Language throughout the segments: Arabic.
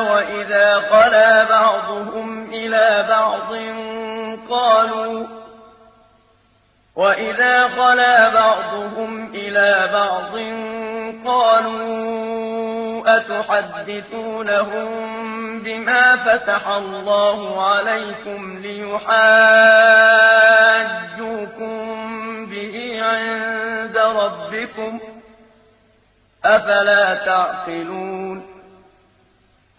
وإذا خلا بعضهم إلى بعض قالوا وإذا خلا بعضهم إلى بعض قالوا أتحدثونهم بما فتح الله عليكم ليحاجوكم به عند ربكم أفلا تعقلون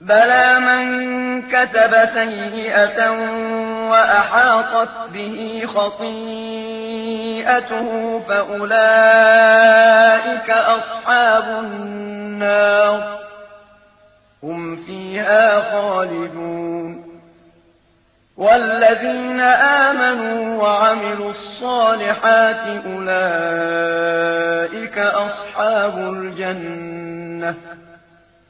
بلى من كتب سيئة وأحاطت به خطيئته فأولئك أصحاب النار هم فيها خالدون والذين آمنوا وعملوا الصالحات أولئك أصحاب الجنة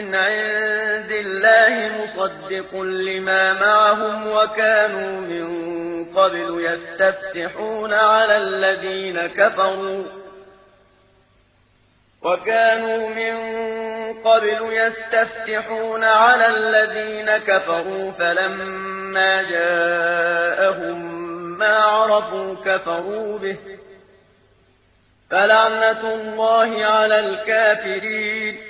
من عند الله مصدق لما معهم وكانوا من قبل يستفتحون على الذين كفروا وكانوا من قبل يستفتحون على الذين كفروا فلما جاءهم ما عرفوا كفروا به فلعنة الله على الكافرين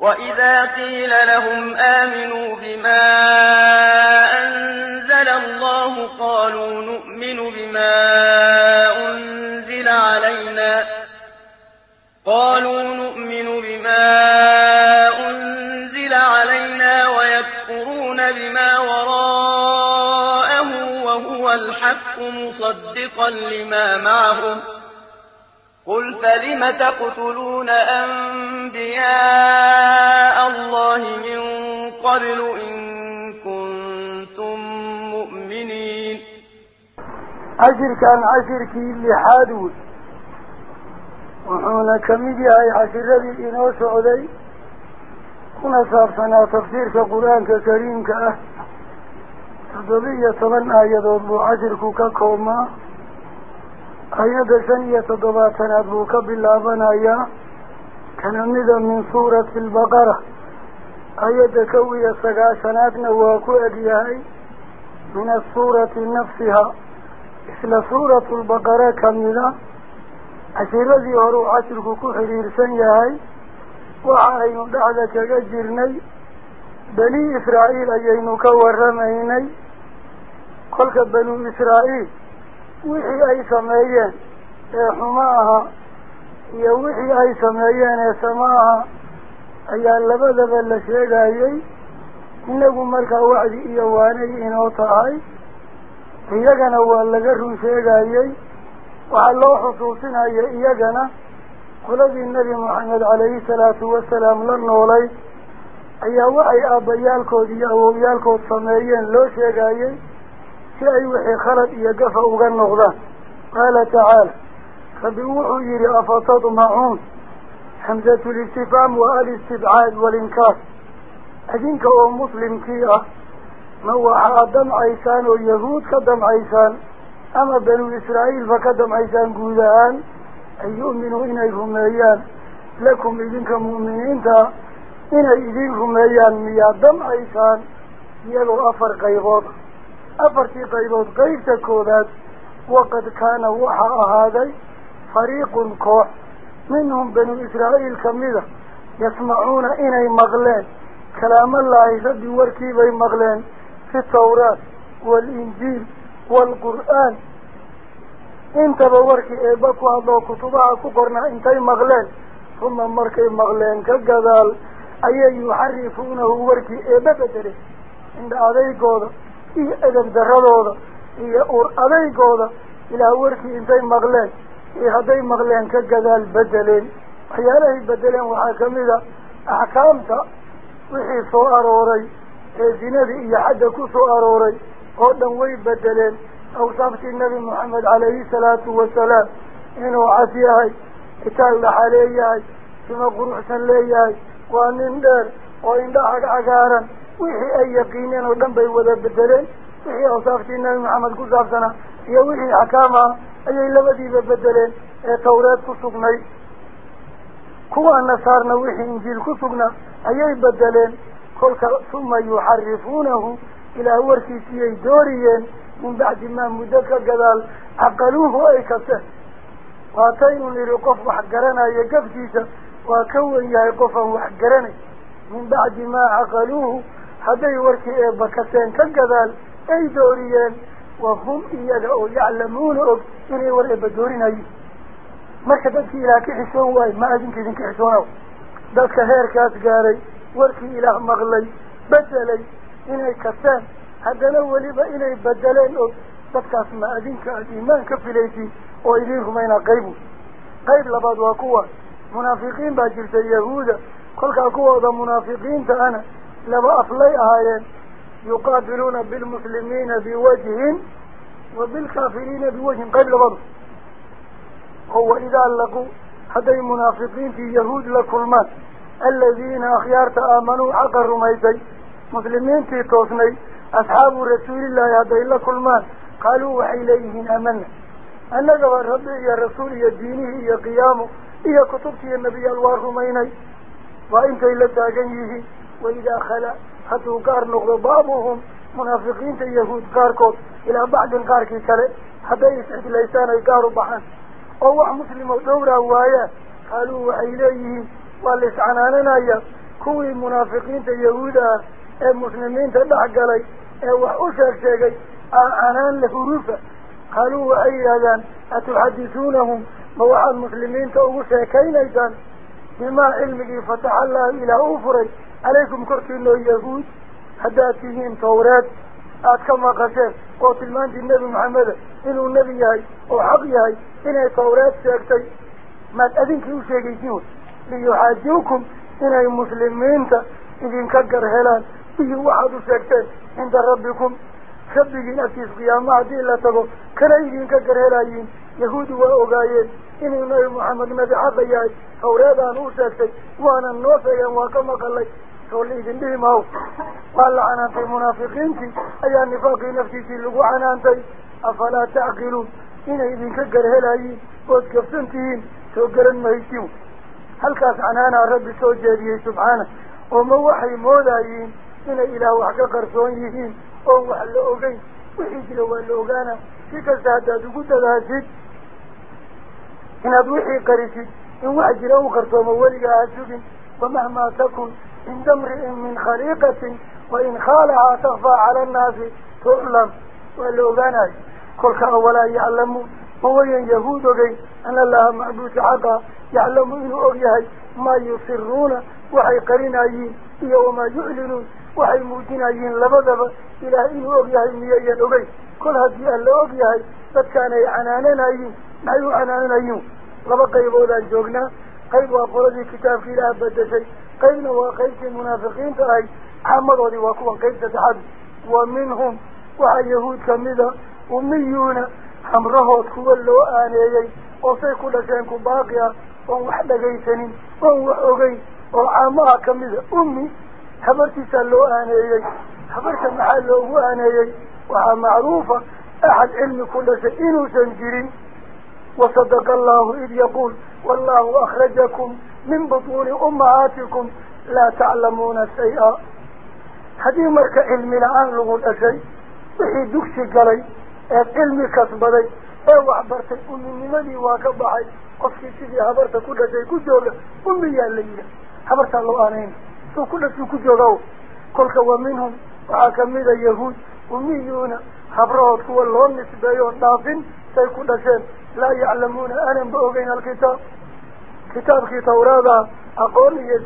وإذا قيل لهم آمنوا بما أنزل الله قالوا نؤمن بما أنزل علينا قالوا نؤمن بما أنزل علينا ويكفرون بما وراءه وهو الحق مصدقا لما معهم قل فلم تقتلون أنبياء الله من قبل إن كنتم مؤمنين؟ عشر كان عشر كي لحادود وحونا كميدي هاي عشر ربي إنو سعودي. كنا صارتنا تفسير كقرآن كريم كأه. تضبية طبعا آيات عشر كوكا كوما. أيضا سنية ضباطنا أبوك باللابنا يا كنمدا من سورة البقرة. أيضا كوية سقاشنا أبوكو أدياي من السورة نفسها. إسلا سورة البقرة كمدا أشير ذي أرو عشر كوحرير سنياي. وعاهي مدعدة كجرني بني إسرائيل أيينو كورميني قلت بنو إسرائيل ee xumo aha iyo wixii ay sameeyeen ee samo aha ayaa labadaba la sheegayey innagu markaa wacdi iyo waanay inoo tahay iyagana waa laga run sheegayey waxaa loo xusuusinaya iyagana qoladii nebi moxamed calayhi salaatu wasalaam la noolay ayaa waxay aabbayaalkood iyo awowyaalkood sameeyeen loo sheegayey شيء وحي خلد يقف وغن نغضا. قال تعالى فبوحي لأفطاد معون. حمزة الاستفام والاستبعاد والإنكار. أذنك ومسلم كيئة موحى دم عيسان واليهود كدم عيسان. أما بنو إسرائيل فكدم عيسان قولان أن يؤمنوا إنه هميان لكم إذنك مؤمنين إنه إذنك هميان ميا دم عيسان. يلو أفر قيغوط أفرتي قيبوت قيبت كوبات وقد كان وحا هذا فريق كوح منهم بني إسرائيل كمدة يسمعون إني مغلين كلام الله يسدي وركيبي مغلين في التوراة والإنجيل والقرآن. انت بوركي إيباكو هذا كتبها كبرنا إنتي مغلين ثم مركي مغلين كالقذال أي يحرفونه وركي إيبا بدري عند هذا يقول إيه أدب دغلوضة إيه أور أليقوضة إلا أوركي إنتي مغلين إيه هدي مغلين كالجدال بدلين حياله بدلين وحاكمدة أحكامتا وحي سؤال أوري زينبي إيه حدكو سؤال أوري قدن وي بدلين أوصفت النبي محمد عليه الصلاة والسلام إنه عفيهي إتال عليهي كما قرحة ليهي وأن اندار وإن دعك عقارا وحي أي يقينين وقنبي وذا بدلين. وحي أصافتين نبي محمد قوز عبسنا يا وحي حكاما أي إلا بذي بدلين. إيه توراتك سقني كوا صارنا وحي إنجيلك سقنا أي بدلين. كل ثم يحرفونه إلى ورسيسي دوريين. من بعد ما مدكة قدال. عقلوه أي كسه. واتين لرقف وحقرنا يقف جيسا. وكوا يقفا وحقرنا. من بعد ما عقلوه هذي وركي إيه بكتين كالقذال أي دوريين وهم إياه يعلمون أب إني وركي بدورين أي. ما أكي إلى كحسون واي ما أجن كذين كحسون أو. داس كهير كاتقاري وركي إله مغلي بدلي إني كتين. هذا الأولي بإني بدلين أب تبكاس ما أجن كإيمان كفليتي وإليه مين قيبو قيب لبعض كوا منافقين باجلت اليهود. كل كوا ذا منافقين تأنا. لما أفلي آية يقاتلون بالمسلمين بوجه وبالكافرين بوجه قبل برض هو إذا لقوا هذين المنافقين في يهود لكلمات. الذين أخيارت آمنوا عقر ميتي مسلمين في توسني. أصحاب رسول الله يهدين لكلمات. قالوا وحي ليهن أمن أنك ورد يا رسول يا دينه يا قيامه. يا كتبتي النبي الوار الوارهميني وإنك إلا تاقنيهن وإذا خلا حتو قار نغض بابهم منافقين تيهود قاركوت إلى بعد قارك يسلي حتى يسعد ليسان يقارب بحان. أوح مسلم ودورا وايا قالوا وحيليه والإسعانانا يا كوي منافقين تيهودا المسلمين تبع قلي. أوح أشاك شاكي أعانان لحروفة قالوا وأي أذان أتحدثونهم؟ موحى المسلمين تأوشا كينيسان بما علمك فتح الله إلى اوفري ka maqasheen oo tilmaantii nebi maxameda inuu nebi yahay oo xaq yahay inay tawreed sheegtay maad adinkii u sheegaysiin wey liyuxaajuukum inay muslimiinta idinka gar helaan bihi waxaad u sheegteen cinda rabbikum rabbigiin agtiis qiyaama haddii la tago kana idinka gar helayiin yahuudi waa ogaayeen inuu nabi maxamed nabi xaqa yahay tawreedaan u sheegtay waana noo sheegeen waa ka maqalay naftiisii lagu canaantay afalaa tacqiluun inay idinka gar helayiin ood gabsan tihiin soo garan mahaysiin halkaas canaanaa rabbi soo jeediyey subxaana oo ma waxay moodayiin inay ilaah wax ka qarsoon yihiin oon wax la ogeyn wixii jira waa la ogaana si kasta haddaad ugu dadaashid inaad wixii qarisid in wax jira u qarsoomo weliga ha sugin wamahmaa takun من دمر من خريقة وإن خالها تخفى على الناس تؤلم تعلم واللغانا كل كأولا يعلم هو يهود غي أن الله معبود حقا يعلم إنه أغيهي ما يصرون وحي قرنايين وما يعلنون وحي موتنايين لبذب. إلى إنه أغيهي ميايا لغي كل هذه أهل أغيهي فكان يعنانين أيين ما يعنانين أيين لبقى يبودا جوغنا. قيل وقردي كتاب في الله شيء. قيل وقيت المنافقين تأي حمد ودي وقوان قيل تتحد. ومنهم وحا يهود كمذا أميون حمرة وطفو اللو آنيي وفي كل شانك باقيا ووحد جيسني ووحوغي وعامها كمذا أمي حمرتي سلو آنيي حمرت محلو آنيي وحا معروفة أحد علم كل شيء. إنو سنجرين وصدق الله إذ يقول والله أخرجكم من بطول أمهاتكم لا تعلمون شيئا. هذه مرك علم الآن لغو الأشي بحي دكتي قلي علمي كسبري أي وعبرت أمي من الذي واكبحي قفتي سيدي عبرت كل شيء كجولة أمي الليلة عبرت الله آنين سو كل شيء كجولة كل كوا منهم وعاكمي ذا يهود. أمي يونا عبرت كوا اللهم نسبة يوم دافين شيء لا يعلمون أن بأوغين الكتاب. كتاب في توراة أقول لي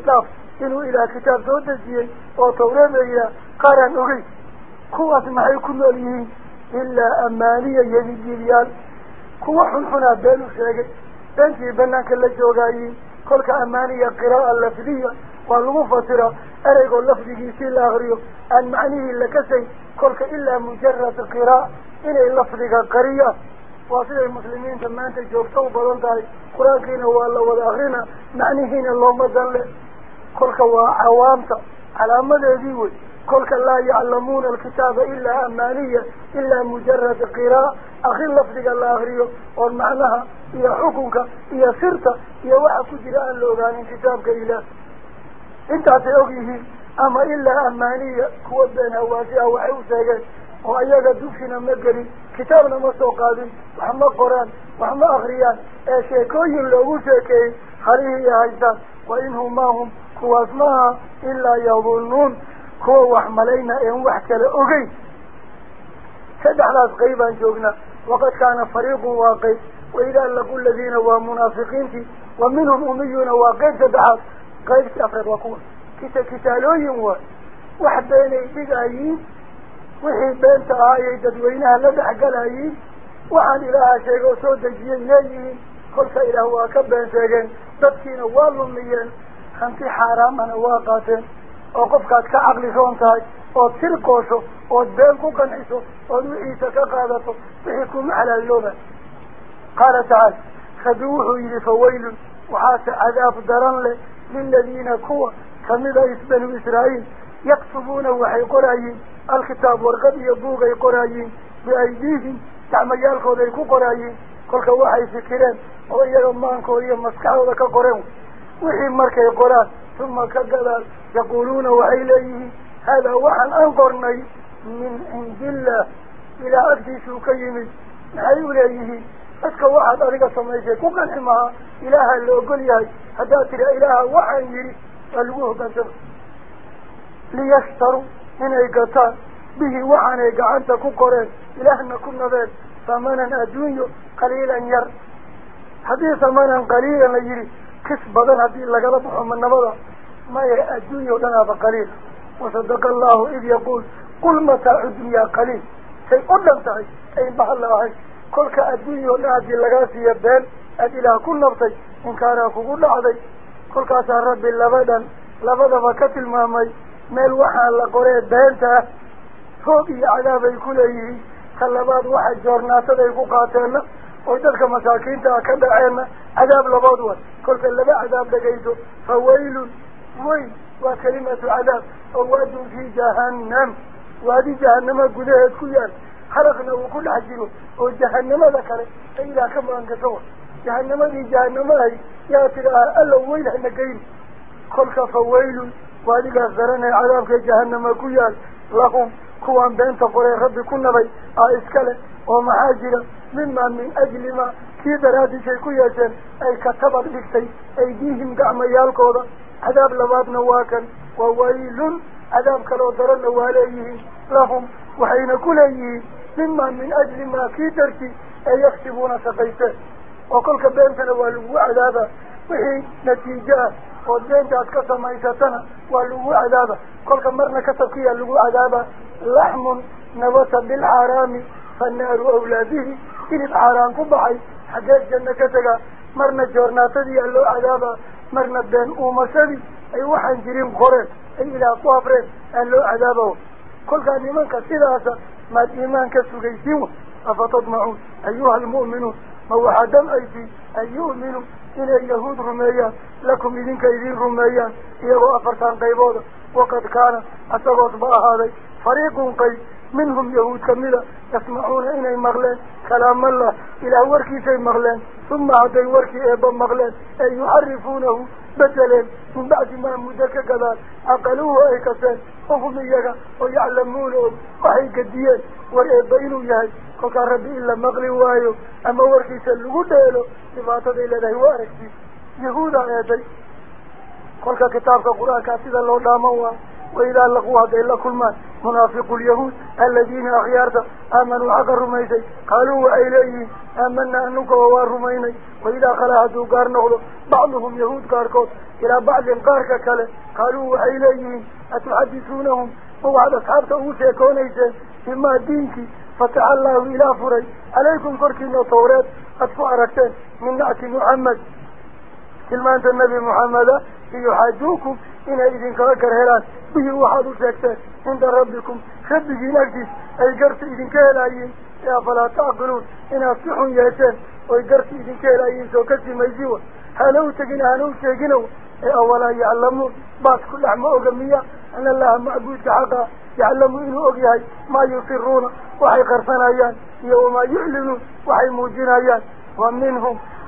إنه إلى كتاب دودة زيان وتوراة إلى قرن أغي. كوة ما يكون لهم إلا أمانية يزيد قوة كوة حنحنا بين الشيء بنتي بنك اللي جوغايين كل كأمانية قراءة اللفظية. والمفسرة أريقوا اللفظي في الأغريو المعنيه اللي كسي. كل إلا مجرد قراءة إلي اللفظ قرية. وفي المسلمين ثم أنت جوبتو بلون داي قرآن هو الله والآخرين معني معنيهين اللهم دل هو وعوامت. على مدى كلك لا يعلمون الكتاب إلا أمانية إلا مجرد قراء أخي لفظك الآخرية والمعنها هي حكمك هي سرطة هي وعك جراء اللغان كتابك إله إنت عطيقه أما إلا أمانية كوة بينها واسعة وحيوثة وأيها دوشنا مجري كتابنا مصو قادم وحما قرآن وحما أخريان أشيكوه لأوشيكي خليه يهيزا وإنه ماهم كواس ماها إلا يظنون كوه وحملين إن وحكا لأغي تدح لاس غيبا جوغنا وقد كان فريق واقي وإذا لقوا الذين ومنافقين في ومنهم أميون واقي تدح غيب تأخذ وقوه كتا كتالوه واحد بين ايديك ka been sheegeen dadkiina waa lumiyeen hanti xaaraamana waa qaateen oo qofkaad ka caqli roon tahay ood sir qoosho ood been ku qanciso ood wixiisa ka qaadato wixii kuma xalaalooba qaala tacaala rabbi wuxuu yidhi fawaylun waxaase cadaab daran leh liladiina kuwa kamida banu israa'iil يكتبون وحي قرأيين الخطاب ورقب يبوغ قرأيين بأيديهم تعميال قوليكو قرأيين قولك وحي فكران وإيه أمانك وإيه مسكعه لك قرأيين وحي مركة قرأ ثم كذلك يقولون وحي ليه. هذا وحن أنقرني. من عند الله. إلى أكد سوكيمي نحي وليه أسك واحد أريد سميسي كوكاً إلهي اللي أقول يهي هداتر إلهي وحن يري الوه بسر ليشتروا من قطار. به وحن قعنت كقرن إلى ان كنا ذا ثمنا أدوية قليلا ير حديث ثمنا قليلا يجري كسب بدل هذه لغله محمد نبدا ما هي أدوية دنا بقليل. وصدق الله إذ يقول كل ما متى ادويا قليل؟ شيء تعي، أي بحل وحي كل كأدوية نادي لغاسيه بين ادلا كل نبطي ان كان كقول عدي كل كاس ربي لبدا لبدا ما المامي ميل وحان لقرية دينتا فوقي عذاب يكون إيه خلابات واحد جورناتا دا يكون قاتلنا ويدالك مساكين تا كدا عينا عذاب لبادوان كل كلابا عذاب لقيته فويل وي وكلمة عذاب وواد في جهنم وهذه جهنم قده كيان خلقنا وكل حجره وجهنم ذكر إلا كما أنك سوى جهنم دي جهنم هاي يا ترى ألا ويل حنا قيل خلق فويل rabbi ku nabay aa iskale oo maxaa jira mima min ajli ma kii daraadiisay ku yeesheen ay katabad dhigtay aydiihim gacmayaalkooda cadaab labaadna waa kan waa waylun cadaab kaloo daranna waa leeyihiin lahum waxayna ku leeyihiin mima min ajli ma kii dartii ee yaktibuuna shaqaysteen oo kolka beentana waa lagu cadaaba wixii natiijo ah ood beentaad ka samaysatana waa lagu cadaaba kolka marna kasabkiyaa lagu cadaaba laxmun nabata bilxaaraami fannaaru awlaadihi hilib xaaraan ku baxay xaggeed janno ka tega marna joornaatadiiyaa loo cadaaba marna been uumashadii ay waxaan jirin qoreen ay ilaah ku habreen aa loo cadaaba kolkaa nimanka sidaasa maad iimaan ka sugaysiin wa afatadmacuun ayuha almu'minuun ma waxaa damcaysi an yu'minuu inay yahuud rumeeyaan lakum idinka idiin rumeeyaan iyagoo afartan qaybooda waqad kaana isagoos ba ahaaday fariiqun qayb منهم يهود كمذا يسمعون إن المغلين كلام الله. إلى وركي في المغلين ثم عدى وركي أبا المغلين أي يعرفونه بدلين من بعد ما مدك قدار أقلوه إكسان وهم يجا ويعلمونه وحي قديين ورأبينه يهج وقال ربي إلا مغلي وايو أما وركي سلقوا دهلو لفاتد إلا ده واركي. يهود آيادي قلت كتابك قرآن كافيدا لو داموا وإذا لقوا هذا إلا كل ما منافق اليهود الذين أخيارته آمنوا حق الرميسي قالوا إليه آمنا أنك هو الرميسي وإذا خلاهدوا قار نغلو. بعضهم يهود قاركوت إلى بعض قارك كلا قالوا إليه أتحدثونهم؟ هو هذا صحابك أوسيكونيسي إما دينك. فتح الله إلى فري. عليكم كركي نطورات أطفع ركتين من نعتي محمد. كلمة النبي محمد. يحاجوكم tawreed ad ku aragteen min nacti muxamed tilmaanta nebi muxameda liyuxaajuukum inay idinkaga gar helaan bihi waxaad u sheegteen cinda rabbikum rabbigiin agtiis ay garta idinka helayiin ee afalaa tacqiluun inaad si xun yeesheen oy garta idinka helayiin soo ka simaysi wa hana u tegina hana u sheegina ee awalaa yaclamuun baas ku dhex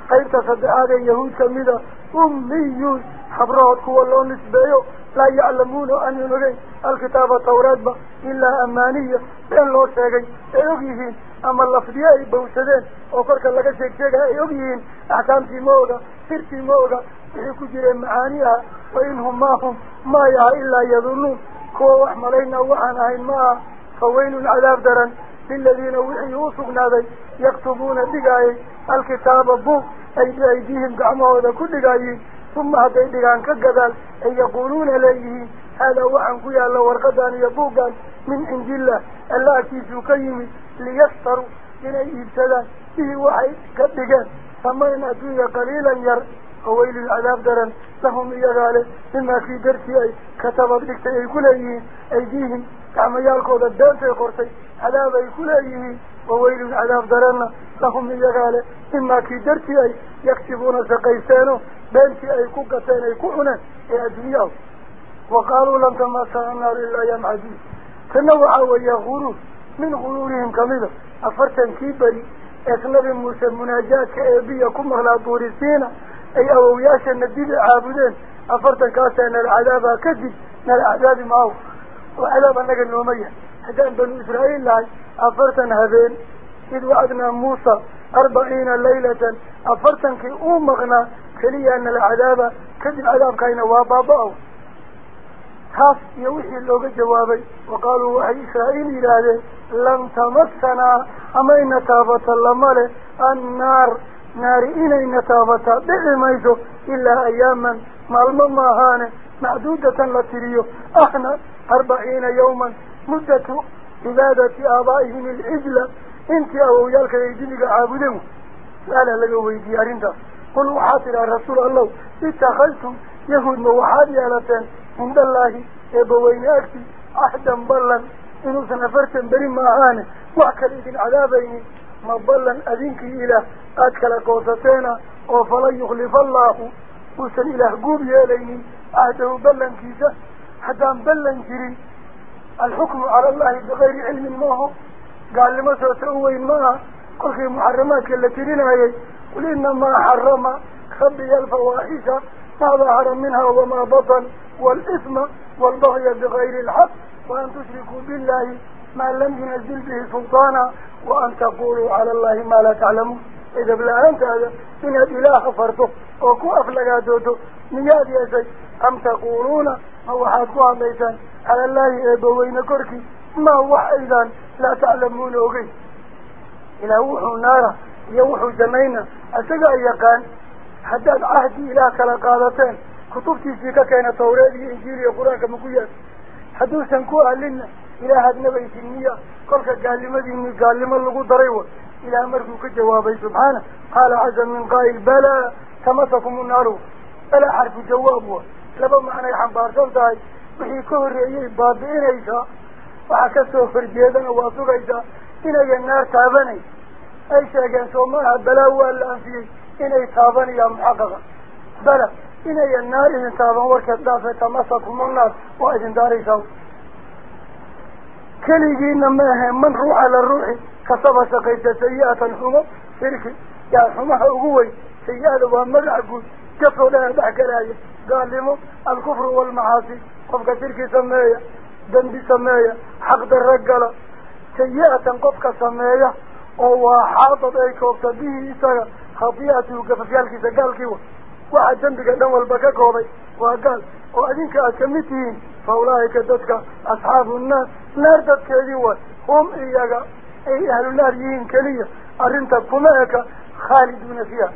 قيبت صدقات يهود سميدا أميون. حبرات هو الله نسبيه لا يعلمون أن ينري الكتاب التوراد با. إلا أمانية. بين الله شاكي يوغيهين أما اللفظية يبوشدين وقرك لك شاك شاك يوغيهين أحكام في موغا. سير في موغا. يحكو جري معانيها. وإنهم ما ما يعا إلا يظنون. كوا وحملين أوحانا إن ما. فويل العذاب درن. بالذين وحيوا صغنا ذي يكتبون دقائي الكتاب بوك أي بأيديهم قعموا وذا كل دقائي ثم هدئ دقان كالقذال أي يقولون ليه هذا وعنكو يا الله ورقدان يبوغان من عند الله. الله كيسو كيمي من أي إبتلا به وحي كالدقان. ثمين أدوية قليلا ير. أويل العذاب درا لهم يغالي. مما في درسي أي. كتب بكتئي كليه أيديهم. قعموا يالكو ذا الدانتي قرتي عذاب كل وويل عذاب درنا لهم يقال إما كي درتي يكتبون سقيسانه بانتي أي كوكتين أي كوحنا أي أدنياه وقالوا لم تما سعنا إلا يام عزيز. فنوعا ويغورون من غرورهم كميدا أفرتا كيبري أغلب موسى المناجاة كأبي يكون على بوريسينا أي أوياسا نديد عابدين. أفرتا كاسا أن العذاب كذب من العذاب معه وعلاب أنك النومية حدان بني إسرائيل لاي أفرتا هذين. إذ وعدنا موسى أربعين ليلة أفرتا كي أمغنا كليا أن العذاب كذب العذاب كاين وابابعو خاف يوحي اللوغة جوابي وقالوا وحي إسرائيل إلهي لن تمثنا أما إن تابت اللمالي النار نارئين إن تابت بعميزو إلا أياما مالما ماهاني معدودة لتريو. أحنا أربعين يوما مدة عبادة آبائهم العجلة. إنت أو يالك يجنك عابده فعلا لقوا ويديارين ده قلوا حاطر الرسول الله. اتخلتم يهود موحاد يالتان عند الله يبوين أكتي. احدا بلا انو سنفرت برين معانا وأكل إذن عذابين. ما بلا أذنك اله ادخل قوستين وفلا يخلف الله. وسن إله قوب يالين اهده بلا كيسا حتى بلا كيسا الحكم على الله بغير علم ما هو. قال لما ستأوين ما قل في محرمات التي هي. قل إنما حرم خبي الفواحش ما ظهر منها وما بطن والإثم والبغي بغير الحق وأن تشركوا بالله ما لم ينزل به سلطانا وأن تقولوا على الله ما لا تعلموا إذا بلا أنت هذا من الإله فرده وكو أفلقاته نياد يا سيد. أم تقولون maa wax aydaan laa taclamuuna ogeyn ilaah wuxuu naara iyo wuxuu janayna isagaa yaqaan haddaad cahdi ilaah kala qaadateen kutubtiisii ka keena tawreed iyo injiil iyo qur-aanka maku yaal hadduusan ku alinna ilaahaad nabaysin miya kolka gaalnimadiini gaalnimo lagu daray wa ilaah markuu ka jawaabay subxaana qaala casa min qaa'il balaa tamasakum unaaru balaa xarfu jawaab wa tahay wixii ka horreeyay baabi'inaysaa waxaa kasoo horjeedana waa sugaysaa inayan naar taabanayn ay sheegeen soo maaha balaa waa la anfiyey inay taabanayaan muxaqaqa bala inayan naar idin taaban warkeed dhaafe tamasakum unnaar waa idin daaraysaa keligiina maahe man ruuxa la ruuxi kasaba shaqaysa sayi-atan xumo shirki yaa xumaha ugu weyn sayi-ada waa magaca guud dembi sameeya xaqdarra gala sayi-atan qofka sameeya oo waa xaadad ay koobta bihii isaga khatiyaatuhu gafafyaalkiisa gaalkii wa waxaa dembiga dhan walba ka koobay waa gaal oo adinka aad kamid tihiin fa ulaa'ika dadka asxaabu nnaar naar dadkeedii way hum iyaga ay ahlu naar yihiin keliya arrinta kuma eka khaaliduuna fiiha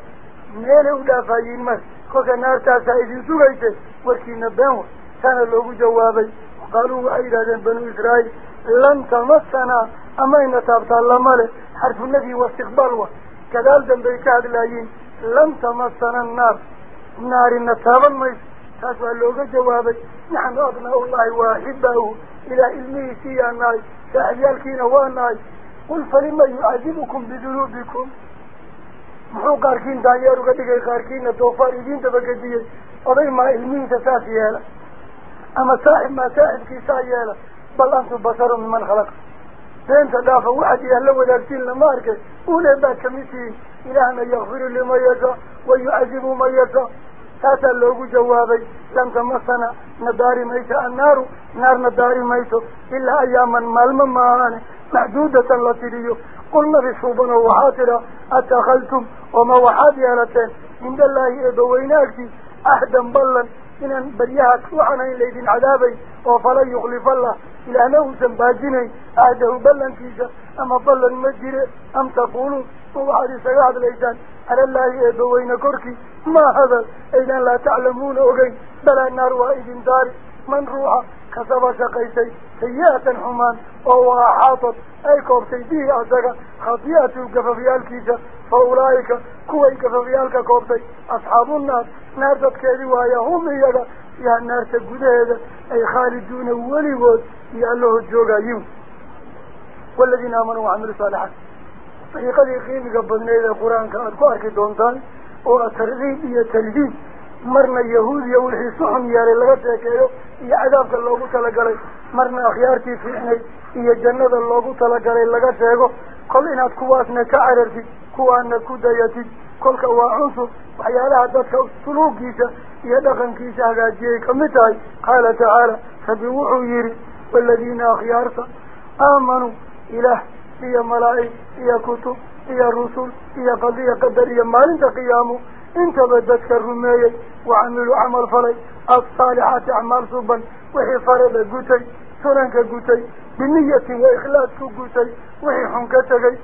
ميل ودافعين من كوكا نار تاسا إذن سوغيته وكي نبانه كان اللوغ جوابي قالوا أيضا بنو إسرائيل لن تمسنا أما إن تابت الله ماله حرف النبي واستقباله كذال دنبيك هذا اللعين لن تمسنا النار نار إن تابن ميس تاسا اللوغ جوابي نحن أبناء الله وحبه إلى إلمه سيانا فأحيالكين وأنا قل فلما يعذبكم بذنوبكم doofaar idiin dabagediyey oday maa ilmihiisa saas yeela ama saaxib maa saaxibkiisaa yeela bal antum basaru miman khalaqa beenta dhaafa waxaad ilaah la wadaagtiin lama arkay une baad kamid tihiin ilaahna yakfiru liman yasha wa yucadibu man yasha taasaa loogu jawaabay lam tamasana na daari mayso annaaru naarna daari mayso ilaa ayaaman maalmo maahaane maxduudatan la tiriyo قل في صوبنا وحاتنا؟ أتخلتم وما وحادي ألتين من الله إدويناك دي أهدا بلا إن بريها كلحنا إليه دين عذابي. وفلا يخلف الله. إلى أنه زنباجيني أهده بلا فيك أما بلا مجر أم تقولوا؟ ووحادي سيحد الإيسان على الله إدوين كركي. ما هذا؟ إذن لا تعلمون أغين بلا النار وإذن دار من روحه؟ كسب شقيسي سيئة حمان وهو أحاطت أي كوبتي به أزاق خطيئة في كيسا فأولئك كوي قففيال كوبتي أصحاب النار نارتت كيبوا يهم إيجا يا النار تقود هذا أي خالدون وليوز يألوه الجوغا يو. والذين آمنوا وعملوا صالحا فهي قد يقيم قبضنا إلى القرآن كانت كأركي دونتان وأترغيب يتلديد laga sheekeeyo iyo cadaabka loogu talagalay marna akhyaartii fiicnayd iyo jannada loogu talagalay laga sheego kol inaad kuwaasna ka carartid kuwaana ku dayatid kolka waa cunsur waxyaalaha dadka suluugiisa iyo dhaqankiisa hagaajiyay kamid tahay qaala tacaala rabbi wuxuu yihi waladiina akhyaarta aamanuu ilaah iyo malaa'ig iyo kutub iyo rusul iyo qadiya qadar iyo maalinta qiyaamo انت بدك الرمية وعملوا عمل فري. الصالحات عمال صبا وهي فرد قتي سرنك قتي بنية وإخلاص قتي وهي حنكتك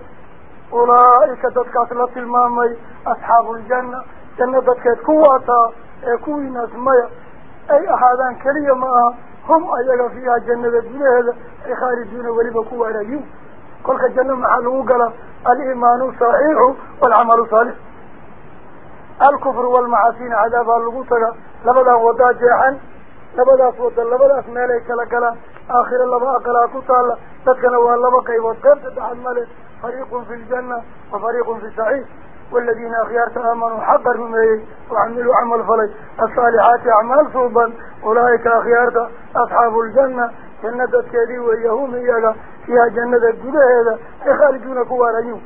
أولئك ذاتك أطلة المامي أصحاب الجنة. جنة ذاتك كواتا يكون اسمي أي أحدان كريما هم أيها فيها جنة الدنيا هذا خارجون ولبكوا عليهم كل جنة محلوقة الإيمان صحيح والعمل صالح. الكفر والمعاصين عذاب اللبوسك لبدا ودا جيحا لبدا سودا لبدا سماليك لكلا آخر اللبا أقلا كتال تتكنا واللبك يوزقان تتحد مالك فريق في الجنة وفريق في السعيد والذين أخيار تأمنوا حقا منه وعملوا عمل فلي الصالحات أعمال صوبا أولئك أخيار أصحاب الجنة. جنة كذي ويهوم إيالا فيها جنة جدا هذا يخالجون كوارين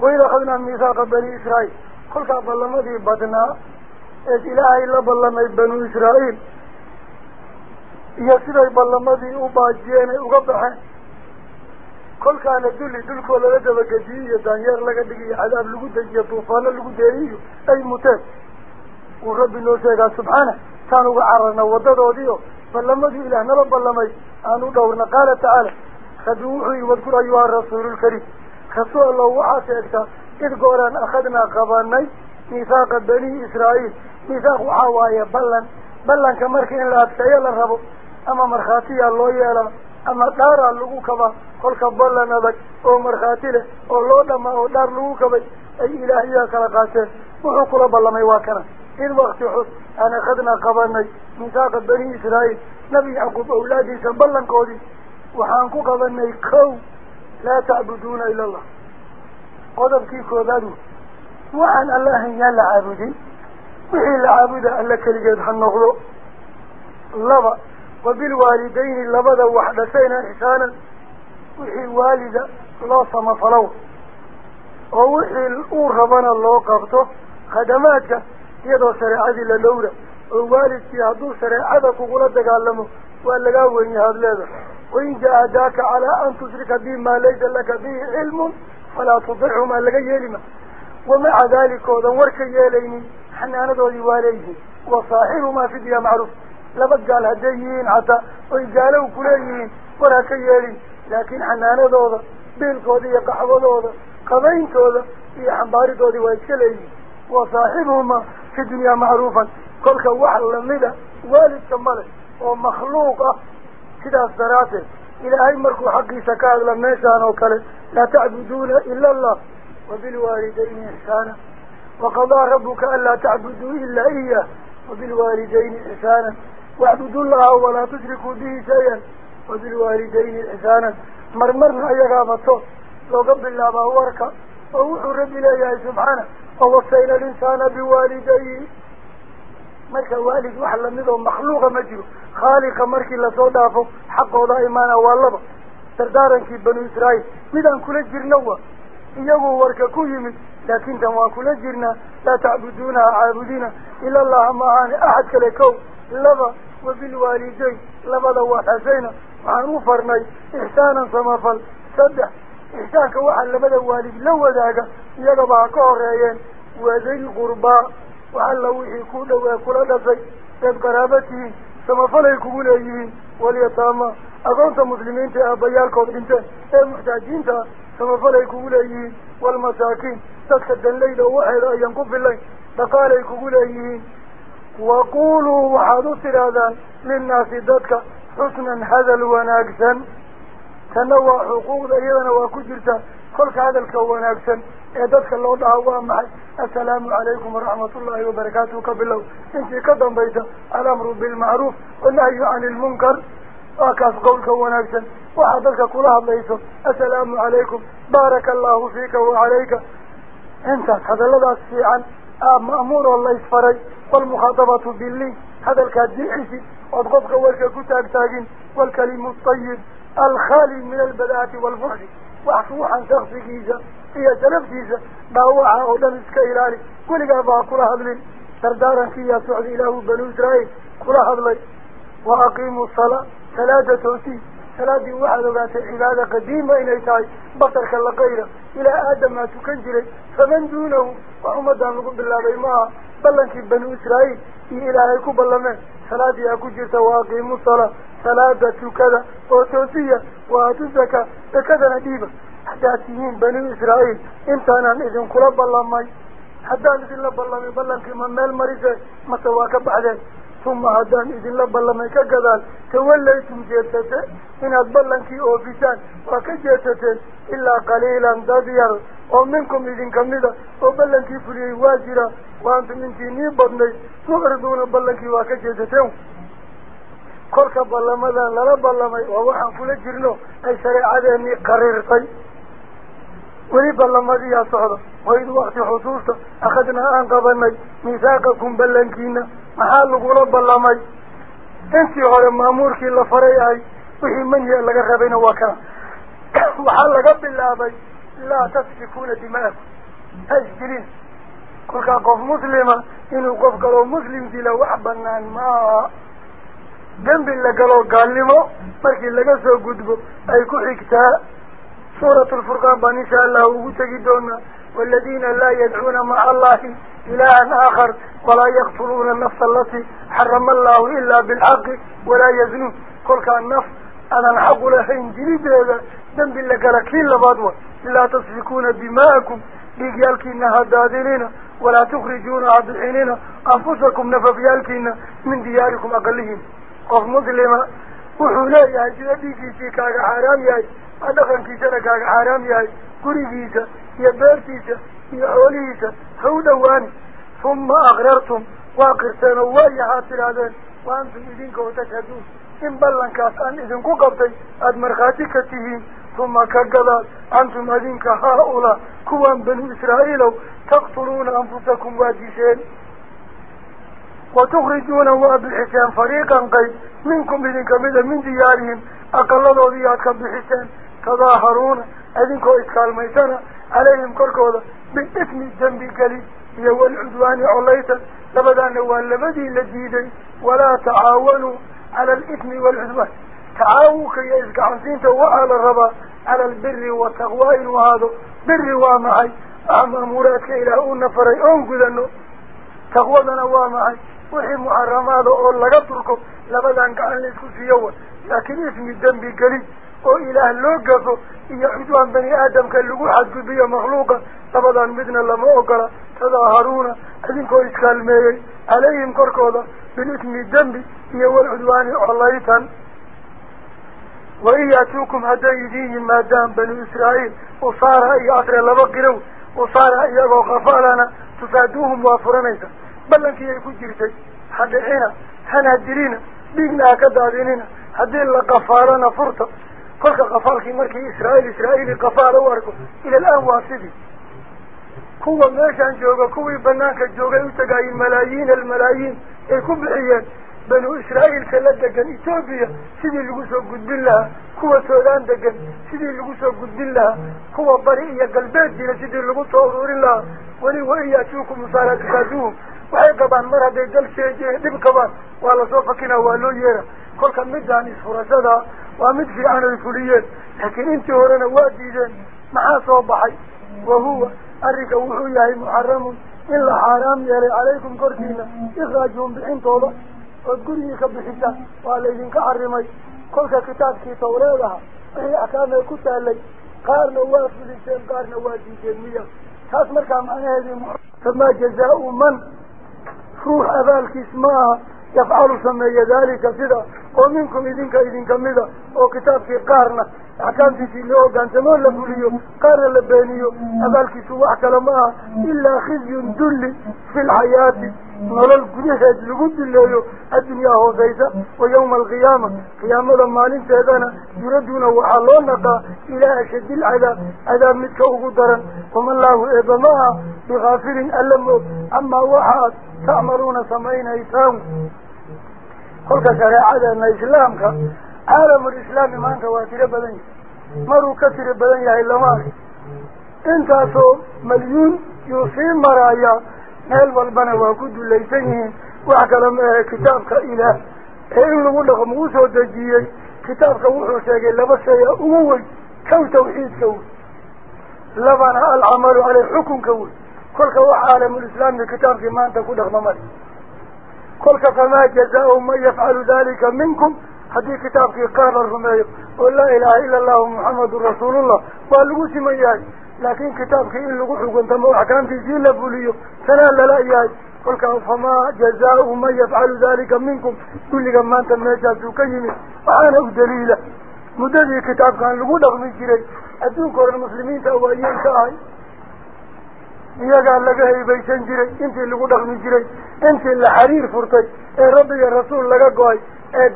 وإذا أخذنا الميثاق ميثاق بني إسرائيل israa'iil kolkaa ballamadii badnaa eed ilaahay la ballamay banu israa'iil iyo siday ballamadii u baajiyeen ay uga baxeen kolkaana dulli dulkoo laga dabagediye iyo daanyeer laga dhigiyo cadaab lagu dejiyo duufaano lagu deeriyo ay muteen uu rabbi noo sheegaa subxaana taan uga cararna wadadoodiio ballamadii ilaah nala ballamay aan u dhowrna qaala tacaala rabbi wuxuu yihi wadkur ayuha rasuululkariim rasuul allow waxaa sheegtaa id gooraan akhadnaa qabanay miisaaqa bani israa'iil miisaaq waxaa waaye ballan ballanka marka in la adkeeyo la rabo ama markhaatiyaa loo yeelaa ama dhaaraa lagu kabaa kolka ballan adag oo markhaati leh oo loo dhamaa oo dhaar lagu kabay ay ilaahyaa kala qaateen wuxuu kula ballamay waa kana id wakti xus aan akhadnaa qabanay miisaaqa bani israa'iil nabi yacquub awlaadiisa ballankoodii waxaan ku qabanay kow laa tacbuduuna ila allah قدر في كوداده وعن الله يلا عبدي وحي العابد العبد ألك الجد حنغلو. لبا. وبالوالدين لبدا وحدسين إحسانا. وحي والد لا صم فلو. ووحي الأور ربنا الله قبطه خدماتك يدو سرعادي للورة. ووالد في عدو سرعادك وقلتك علمه. وقال لك أول نهاد لذا. وإن جاء على أن تشرك بما ليس لك به علم. ولا تضعه ما لقى يلمة ومع ذلك ودورك يليني حنا ندولي واليه وصاحب ما في ديا معروف. لبقى لها ديين عطا ويقالوا كليين ولا كيالي لكن حنا ندولا بالقوضية قحوضولا قضين تولا هي حنباري دولي ويكليه وصاحبهما في الدنيا معروفا. كل كواحد لمدة والد كمالك ومخلوقة كده الزراته إلى أي مركو حقي سكاغ لما يسان وكلا لا تعبدون إلا الله وبالوالدين إحسانا. وقضى ربك أن لا تعبدوا إلا إياه وبالوالدين إحسانا. واعبدوا الله ولا تشركوا به شيئا وبالوالدين إحسانا. مرمرنا يا غابتو لو قبل الله ما هو ركا ووحوا رب إلهي سبحانه. ووصينا الإنسان بوالديه. مركا والد وحلا منه مخلوقا مجلو خالقا مركا لصودا فو حقا دائمانا والبا سردارا كي بنو إسرائيل مدان كل جرنا هو إياهو واركا كيمي لكن تموا كل جرنا لا تعبدونا عابدين إلا الله معاني أحد كلكو لبا وبالوالدين لبا دواحا زينا معانو فرناي إحسانا فما فل سبح إحسانك وحلا مدى والد لو ذاك يقبع كوريين وذي القرباء وعلى وحي كونه ويقول أدسي تب قرابته ثم فلي كونه أيه واليطامة أغنط مسلمين تأبيالكم إنت. اي محتاجين تا ثم فلي أيه والمساكين. تكتد الليل وحيدا ينقف الليل تقالي كونه أيه. وقولوا وحدوا سرادان للناس ذاتك حسنا حذل وناكسا تنوى حقوق أيضا وكجلتا كل هذا الكوناكسا إيه يا دكتور الله دعوة معي. السلام عليكم ورحمة الله وبركاته. كبالله إنك قدم بيته الأمر بالمعروف والنهي عن المنكر. وكاف قولك ونفسا وحضرك كلها بيته السلام عليكم. بارك الله فيك وعليك. إنت هذا الله سيعا مأمور الله يسفري والمخاطبة باللي. هذا الكاديحي وضغطك والكتاك تاقين والكلم الطيب. الخالي من البداة والفحر وحفوحا شخصي جيزا يا جلب فيزا ما هو عاود نسك إلالي كل جاب كل هذلي سردارا فيها سعد إله بنوز راي كل هذلي وأقيم الصلاة. ثلاثة توتي ثلاثة واحد ذات عبادة قديمة إلى تاي بطرك اللقيرة إلى آدم ما تكنجل فمن دونه وهم دانقون بالله ما بلنك بنو إسرائيل. إلى هيكو بلمن ثلاثة كجت وأقيم الصلاة. ثلاثة كذا. وتوتي وأتزكى كذا نديبه haddaad tihiin banu israa'iil intaanaan idinkula ballamay haddaan idinla ballamay ballankii ma meel mariseen mase waa ka baxdeen uma haddaan idinla ballamay ka gadaal tawallaytum jeedsate inaad ballankii oofisaan waa ka jeedsateen ilaa qaliilan dad yar oo minkum idinka mida oo ballankii fuliyey waa jira wa antum intii nii badnay mucriduuna ballankii waa ka jeedsateen kolka ballamadan lala ballamay waa waxaan kula jirno ay shareecadeenii qarirtay weli ballamadiyaa socda waid wakti xusuusta akhadnaa aan qabanay miisaaqakum ballankiina maxaa lagula ballamay intii hore maamuurkii la faray ahay wixii manhiya laga rabayna waa kana waxaa laga bilaabay laa tasfikuuna dima'akum ha isdilin kolkaa qof muslima inuu qof kaloo muslim dila wax banaan maaha dembi la galoo gaalnimo markii laga soo gudbo سورة الفرقان بان شاء الله وتجدون والذين لا يدعون مع الله إله آخر ولا يقتلون النفس التي حرم الله إلا بالحق ولا يزنون. كل كان نفس أنا الحق لهين جريد هذا. ذنب لك لكل بادوة لا تسفكون بماءكم لقيالك إنها دادلين ولا تخرجون عبد الحينين أنفسكم نفف يالكين من دياركم أقلهم. قف مظلمة. وحولا يهي جديكي سيكا حرام يهي أدخل في سنة سنكا حرام يهي يا يبارتيسا يأوليسا خودوان ثم أغررتم واقرتان يا يحاطر هذا وأنتم إذن كوتك تشهدون إن بلن كاس أن إذن ادمر أدمرخاتك تهين ثم كالقلال أنتم إذن كهؤلاء كوان بني إسرائيل تقتلون أنفسكم واديسين. وتخرجون الله بالحسين فريقا قيد منكم إذن كمدا من ديارهم أقل ذو ذياتكم بالحسين تظاهرون أذن كو إسكال ميتانا عليهم كركوضا بالإثم الزنب القليل يو العدوان عليتا لبدا نوال لبدي لديدي ولا تعاونوا على الإثم والعدوان تعاوك كي إذكا عمسين على الربا على البر والتغواء وهذا بر ومعي أما مراتك إلى أون نفري أون قذنو تغوضنا ومعي وحي مؤرماده أو لغتركه لبداً كأن لكسيوه لكن اسم الدم بيكالي أو إله لوقفه إيا حدوان بني آدم كان كاللقو حد بيه مخلوقا لبداً مدن الله مؤقرة تظاهرون أذنكو إسكال ميري عليهم كركوضا بالاسم الدم بي إيا الله أعليتاً وإيا توكم هدي دين ما دام بني إسرائيل وصارها إيا أطري لبقروا وصارها إيا غوخفالنا تفادوهم وافرانيتاً بلنك يكون جرتي حدينا حنا درينا بينا كذابيننا حدين لقفارنا فرطة. كل قفار في مركي إسرائيل إسرائيل قفار واركو. إلى الآن واسدي. كوا ماشان جوغا كوا بنانك جوغا يتقاين ملايين الملايين. إيه يكون بحيان بنو إسرائيل كلاد دقن إتوبيا سيدي اللقوسو قد الله كوة سودان دقن سيدي اللقوسو قد الله كوة بريئة قلبات دينا سيدي اللقوسو أرور الله ولي وإياتوكم مصارى تخادوهم وحي قبان مرادة جلسية جهدب قبان وعلى صوفكنا وعلو يرى. كل كان مدهاني صورة سادة وامد في عنا الفريات لكن انت ورنا مع معاه صوبحي وهو أرك وحوياه محرم إلا حرام يري عليكم كردينا إخراجهم بحين طوبة. وقره كبحيسا وعليهن كحرمي كل كتاب كي توريها وهي أكاما يكتها لي. قارن الله في الإسلام قارن الله في الجنية تاسمر كام عن هذه المحرمة فما جزاء من؟ فروح أبالك اسمها يفعل سمي ذلك فذا ومنكم إذنك إذنك مذا وكتاب في قارنة. أحكام في سيليو قانت مولا بوليو قارنة لبانيو أبالك سواح كلمها إلا خزي دل في الحياة. نرى القريحة لقد الله الدنيا هو زيزة. ويوم القيامة. قيامة لما ننسى هذانا يردون وحلونك إلى أشد العذاب. هذا متك قدرا وما الله إبماها بغافر ألمه أما وحاد. تعمرون سمعين إيسان badan yahay maruu ka tiro badan yahay lama ark intaasoo malyuun yuu sii marayaa meel walbana waa ku dulaysan yihiin wax kale ma ahe kitaabka ilaah ee in lagu dhaqmo u soo dejiyey kitaabka wuxuu sheegay laba shaya ugu weyn kow tawxiidka wey labana alcamalu caleyh xukunka wey kolka wax caalamulislaami kitaabkii maanta ku dhaqma male كل كفما جزاء من يفعل ذلك منكم. حديث كتاب في قرر الرميق قل لا إله إلا الله محمد رسول الله. فالبوس من يأي. لكن كتاب في إلا قحق وأنتم أحكام في جيلة بوليو فلا لا لا يأي. قل كفما جزاء من يفعل ذلك منكم. كل ما أنتم نجاز وكيمي وعانه دليلة مدد الكتاب كان لقود أغمي جيري أدوكور المسلمين تأوائيين تأي يجا لقاه يبيشن جري انت اللي قدر جري، انت اللي حرير فرتك رب يا رسول لقا قوي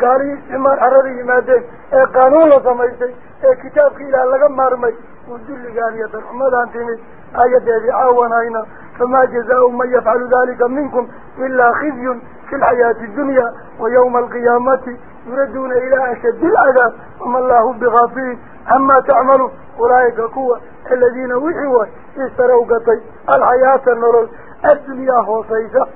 قالي امار عرري مادين قانون لصميسي كتاب خيلا لقا مارمي وجل قانية أنت انتني آية دي عاوان هنا فما جزاء من يفعل ذلك منكم إلا خزي في الحياة الدنيا ويوم القيامة يردون إلى أشد العذاب وما الله بغافل أما تعملوا أولئك قوة الذين وحوا اشتروا قطي الحياة النرل الدنيا خصيصة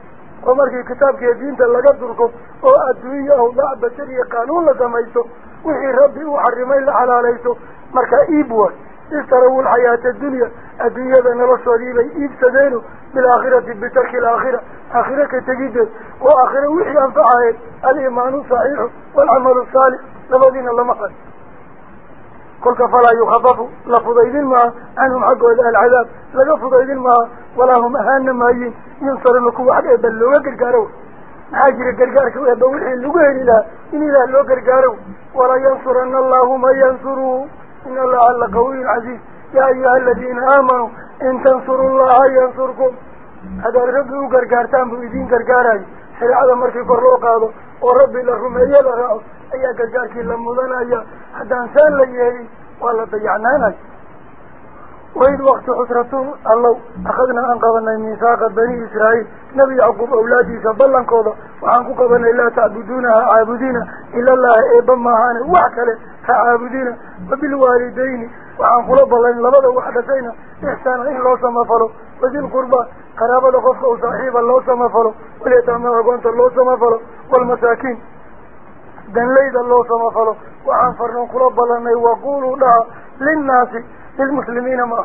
ومارك الكتاب يدين تلقدركم والدنيا لا بشري قانون لدميته وحي ربي وحرمي لحلا ليته مارك إيبوا. اشتروا الحياة الدنيا. الدنيا بأن رسول إيبي إيبتدينه بالآخرة بترك الآخرة. آخرة كتجد وآخرة وحي أنفعه. الإيمان صحيح والعمل الصالح. لبدين الله محمد كل فلا يخفف لفضيذين ما أنهم حقوا العذاب. لقى فضيذين ما ولا هم أهان مهين ينصر لكم واحد بل لو قرقاروا عاجر قرقارك ويبوي الحين لقوين إلا إن إلا لو قرقاروا ولا ينصر أن الله ما ينصره. إن الله على قوي العزيز يا أيها الذين آمنوا إن تنصروا الله ينصركم. هذا الرب هو قرقارتان بإذين قرقاراي حلع على مركب الروق هذا وربي لكم هي لغاوه أيها كجارك اللمودان أيها حتى أنسان ليهي وقال الله ضيعناناك وإذ وقت حسرته الله أخذنا أنقذنا النساق بني إسرائيل. نبي عقوب أولادي سبلا كوضا وعنكو قبلنا لا تعبدونها عابدين إلا الله إيه إبا معانا وعكله عابدين وبالوالدين. وعنكو رب الله إن لبدا وحدثين إحسان إن الله سمفلو وذي القربة قرابة لخفة وصحيبة الله سمفلو وليتعمل أقوانت الله سمفلو والمساكين. دن ليد الله سمفلو وعن فرنا قلوب الله وقولوا لها للناس للمسلمين ما.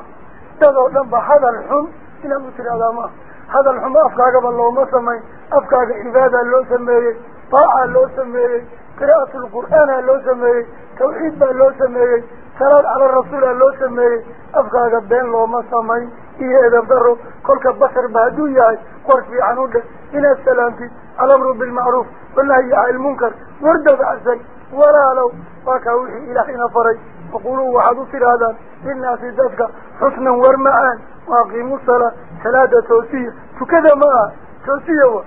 تدعو دنب هذا الحم إلى متر هذا ما. هذا الحم أفكاك بالله ما سمي أفكاك صلاة على الرسول الله سمي أفكاك بين الله ما سمي إيه إذا بدروا كل كبشر بهدو ياي قرفي عنود إلى السلامتي الأمر بالمعروف والنهي عن المنكر ورد بعزل ولا لو فاكوحي إلى حين فري فقولوا وحدوا هذا للناس ذاتك حسنا ورمعان واقيموا الصلاة ثلاثة توسية تكذا ما توسية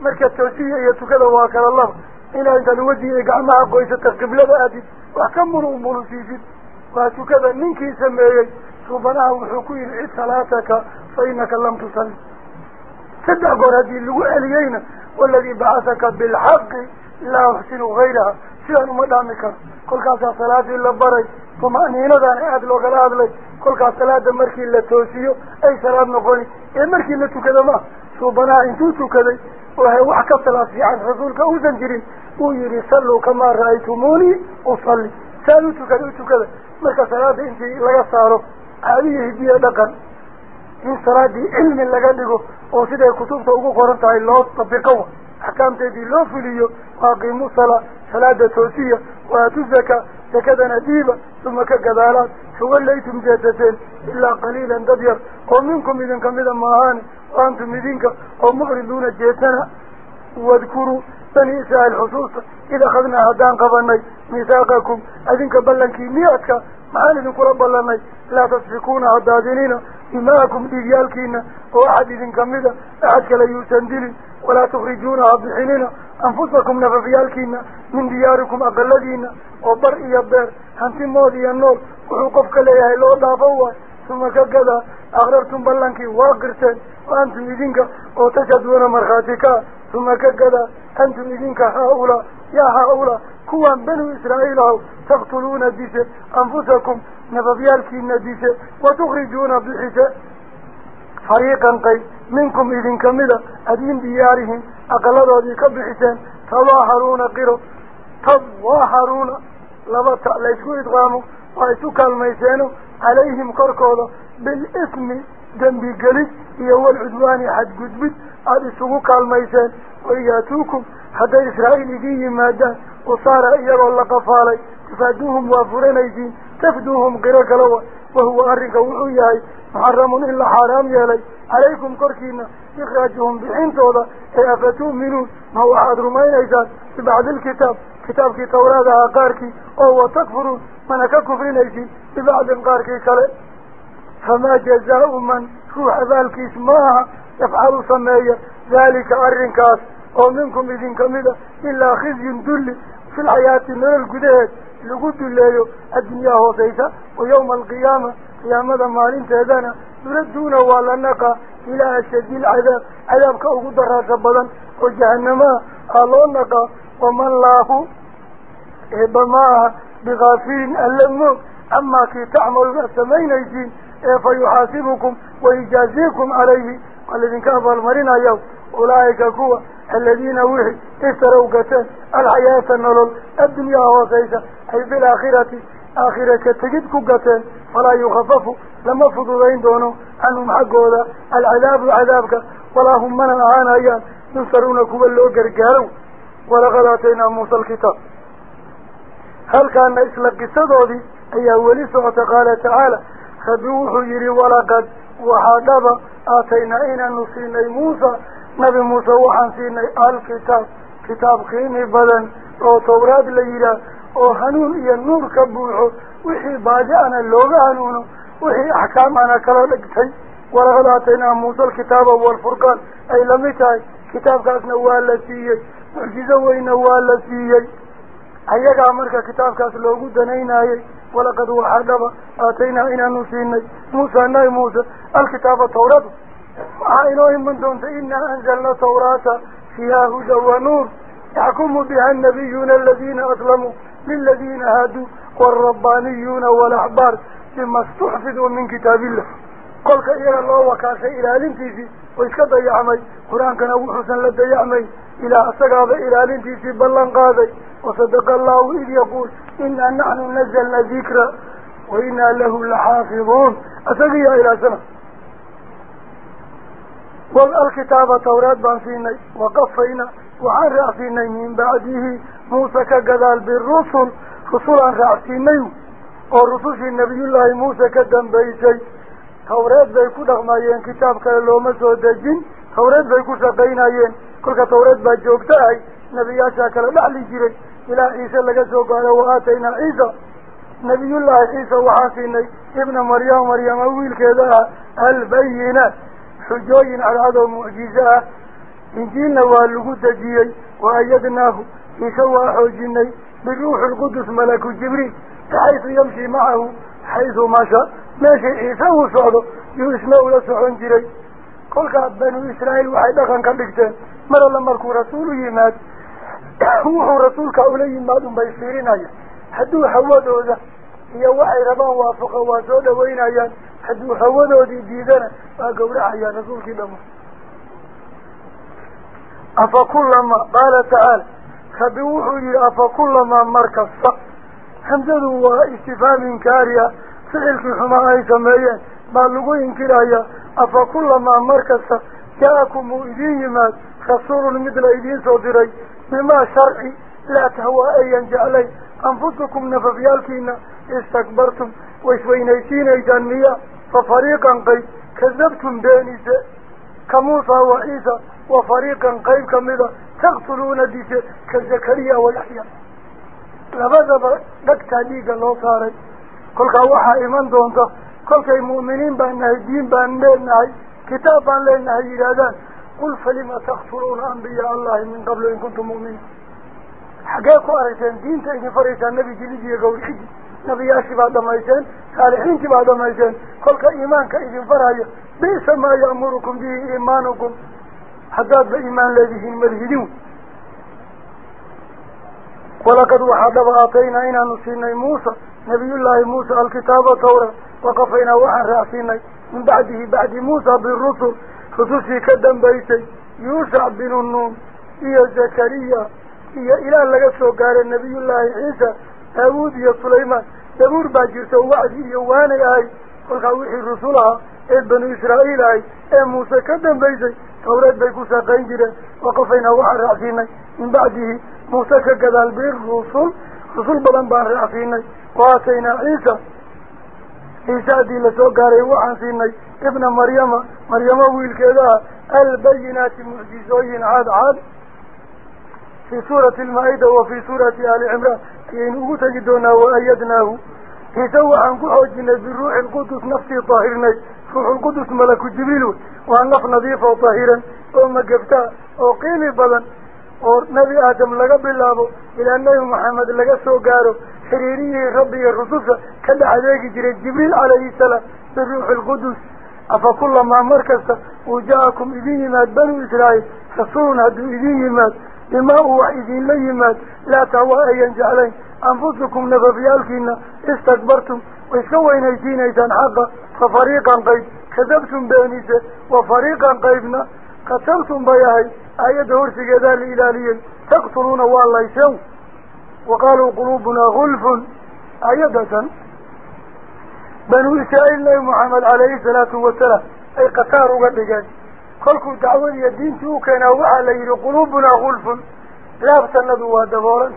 مركة توسية هي تكذا واكر الله إلى أنت الوجه إقعمها فاتو كذا نينكي سميه صبناه وحكوه العيد صلاتك فإنك لم تصل سدع قرادي اللو ألينا والذي بعثك بالحق لا أحسن غيرها. شأن مدامك. كل كاسا صلاة إلا بري فما أنهينا دان أدل وقال أدل كل كاسا صلاة مركي إلا توسيو أي صلاة نقولي. يا مركي لتو كذا ما؟ صبناه انتوتو كذا وهي وحكا صلاة عن رسولك أوزن جرين ويري كما رأيتموني أصلي. U tukada u tukada marka salaada intii laga saaro caadiyo hidiya dhaqan in salaadii cilmi laga dhigo oo siday kutubta ugu qoran tahay loo tabiqo axkaamteedii loo fuliyo waaqiimu salaa salaada toosiya waatu zaka zakadana dhiiba ثم كقذالات فوليتم جاتتين إلا قليلا تدير ومنكم إذن كمذا ماهان وأنتم إذنك ومغردون جيتنا واذكروا إساء الحصوص. إذا أخذنا هدان قبلني ميثاقكم. أذنك بلنكي مئتك. معاني ذنك رب الله لا تسفكون هدادينين إماءكم إيجالكين وأحد إذن كمذا أحد لا يسندل ولا تخرجونها بحنين أنفسكم نففيالكين من دياركم أقلدين وبر يبير هنتي مودي النور. وحقفك ليها لو دافوا ثم كذا أغررتم بلنكي واقرتين وأنتم إذنك وتشهدون مرخاتك ثم كذا أنتم إذنك هؤلاء. يا هؤلاء كوان بنو إسرائيل تقتلون ديسة أنفسكم نففيالكين ديسة وتخرجون بحسة فريقا قي منكم إذن كمدا أدين ديارهم أقلدوا ذي كبحسين تظاهرون قروا تظاهرون لبطا ليسكو إدغاموا ويسوك الميسانو عليهم كركوضا بالإثم جنبي قليس هو العدوان حد قدبت هذا سوك الميسان وإياتوكم حتى إسرائيل يجي مادا وصار إيرو اللقفالي تفادوهم وافرين تفدوهم قرق لوا وهو أرق وعياي محرم إلا حرام يلي عليكم كركينا إخراجهم بحنتوضا أفتؤمنون ما هو أحد رمين أيضا ببعض الكتاب من كفرين أيضا ببعض قاركي كلا فما جزاء من روح ذلك اسمها يفعل سمايا ذلك أرنكاس أو منكم إذن كمدا إلا خزي دل في الحياة من القدهات لقد الله الدنيا هو سيسا ويوم القيامة قيامة مالين تهدانا. يردون والنقى إلى أشد العذاب عذابك أقود راس بضا وجهنم قالوا نقى وما الله إبما بغافين ألموا أما كي تعملوا سمين أيدين فيحاسبكم ويجازيكم عليه. والذين كفر المرين يوم أولئك كوا الذين وحي. اشتروا قتان الحياة النلل الدنيا هو سيسا أي بالآخرة آخرة تجدك قتان فلا يخففوا لما فضلين دونه عنهم حقودا العذاب عذابك. ولا هم من الآن أيان ينصرون كوا اللو ولقد أتينا موسى الكتاب. هل كان إسلق قصدودي أي أولي سعة قال تعالى خذوه يري ولقد وحادب آتينا إنا نصيني موسى نبي موسى وحن سيني الكتاب كتاب قيمي بدن ka buuxo wixii baaji ana looga hanuuno wixii axkaam ana kala dhigtay walaqad aataynaa muusa alkitaaba waalfurqaan ay lamid tahay kitaabkaasna waa la siiyey mucjizo weyna waa la siiyey حيّك أمرك كتابك أسلوكو دنينا ولقد هو حرّب آتينا إنا نسينا موسى ناي موسى الكتاب التوراة. وعينوه من دونت إنا أنزلنا توراتا فيها هدى ونور. يحكم بها النبيون الذين أظلموا للذين هادوا والربانيون والأحبار لما استحفظوا من كتاب الله. كل خير الله وكان إلى لنتيسي ويسكد يعمي قرآن كان أبو حسن لدى يعمي إلى أسقاب إلى لنتيسي بلن قاضي وصدق الله إذ يقول إنا نحن نزلنا ذكرى وإنا له لحافظون. أسقيا إلى سنة. وضع الكتابة توراد بانسيني وقفينا وعن رأسيني من بعده موسى كقذال بالرسل رسولا رأسيني ورسول النبي الله موسى كدن بيتي kale looma soo dejin tawreed bay ku shaqaynayeen kolka tawreed baa joogto ahay nebiyaashaa kala dhexli jiray ilaa ciise laga soo gaaro wa aataynaa ciisa nabiyullaahi ciisa waxaan siinay ibna maryama maryama wiilkeeda ah albayinaat xujooyin cadcadoo mucjizo ah injiilna waa lagu dejiyey wa ayadnaahu ciise waa xoojinay biruuxi lqudus malaku jibriil baxaysu yamshi macahu حيث ما شاء. ماشي إيساه سعوده يسمعه لسعون جري قل قاد بنو إسرائيل وحيدا كان كبكتين مر الله مركو رسوله يمات وحو رسولك أولي يماتهم بيسيرين أيا حدو حوادو ذا. هي وعي ربان وافقا وازولا وين أيا حدو حوادو ذي ديدنا فأقول أحيا رسولك لما أفا كل ما قال تعالى. فبوحو لي أفا كلما مركز. فقط حمده هو استفام كاريا سئل في حماء سمايا ما لغوين كرايا أفا كلما مركز جاءكم إذين مات خسور مثل إذين صدري بما شرعي لا تهوى أيا جعلي أنفسكم نففيال فينا استكبرتم وشوين ايتين ايتان ميا ففريقا قيد كذبتم بانيسة كموسى وعيسى وفريقا قيد كمذا تقتلون ديسة كالزكريا والحيا لبذا بكتا ليغا لو صاري كل كاوحا إيمان دونتا كل كاي مؤمنين بأنه الدين بأنه كتاب بأنه إيرادان قل فلما تخفرون أنبياء الله من قبل إن كنتم مؤمنين؟ حقاكو أرسان دين تأني فريسان نبي جليدي يقول نبي ياشي بعد ما يسان صالحين بعد ما يسان كل كإيمان كإذن فرعي بيس ما يأمركم به إيمانكم. حداد بإيمان الذي هن مرهدون ولقد وحد بغطينا إنا نسيني موسى نبي الله موسى الكتاب طورا وقفينا وحن رأسيني من بعده بعد موسى بالرسل خصوصي كدن بيتي يوسع بن النوم إيا زكريا إيا إله لك سوكار النبي الله عيسى هاود يا سليمان دمور باجرت وعدي يوانا آي وخويح رسولها ابن إيه إسرائيل آي إيا موسى كدن بيتي طورا بيكو ساقين وقفينا وحن رأسيني من بعده موسى كذال بير رسول رسول بلن بار عفينا واتينا عيسى عيسى دي لسو قاري وعن سيني ابن مريم مريم ويل كذا البينات مرجزوين عاد عاد في سورة المائدة وفي سورة آل عمراء ينهو تجدونا وأيدناه عيسى وعن قحوجنا بالروح القدس نفسي طاهرنا روح القدس ملك جبيله وعن نف نظيفة طاهرا وما قفتا وقيمي بلن اور نبي آدم لغا بلابو إلى النبي محمد لغا سو قارو حريري ربي الرسول كان حديك جري جبريل عليه السلام بروح القدس. افا كلما مركزت وجاكم اذين مات بنو اسرائيل خصون هدو اذين مات بما هو اذين لي مات. لا تهوى ايا جعلين انفسكم نففيالكينا استكبرتم ويسوين ايدين ايدان حقا ففريقا قيد كذبتم بانيسة وفريقا قيدنا قتلتم بيهي آيات هرسي قدال الإلالي تقتلون والله يسو وقالوا قلوبنا غلف. آياتة بنو إسرائيل لي محمد عليه الصلاة والسلام. أي قتار قدقان خلقوا دعوة الدين توكينا وعلي قلوبنا غلف. لا بسندوا دفورا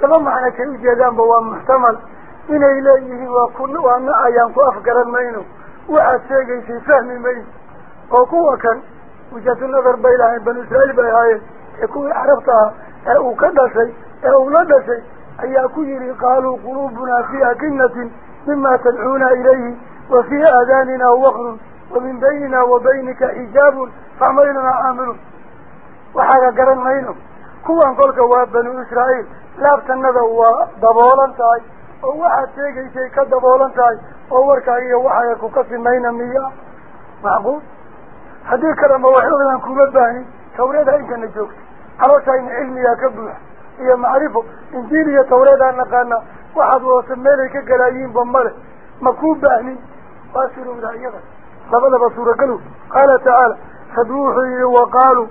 كما معنى كريج يدان بوام محتمل. إن إليه وكل وأن أيامك فأفقر المينو وعسيقي في فهم المين وقوة كان وجهة النظر بين الله بن إسرائيل بهاي يكون عرفتها إيه أو كذا إيه شيء أو لا شيء أي أكون قالوا قلوبنا في أكنة مما تدعون إليه وفي آذاننا وخر ومن بيننا وبينك إجاب فعملنا عامل وحاجة قرن مينهم كوا نقول كواب بن إسرائيل لا بتنظر هو دبولا تاي هو واحد شيء شيء كدبولا تاي هو ركاية وحاجة كوكا في مينا مياه. معقول؟ هذيك لما واحد من كل باني توريد هاي كان يجوك على شان علم يا كبر هي معرفه انجيل هي توريد عن قانا واحد وسمير كجلايين بمر ما كوب باني باسر ولا يغ قبل بسورة قالوا قال تعالى خذوه وقالوا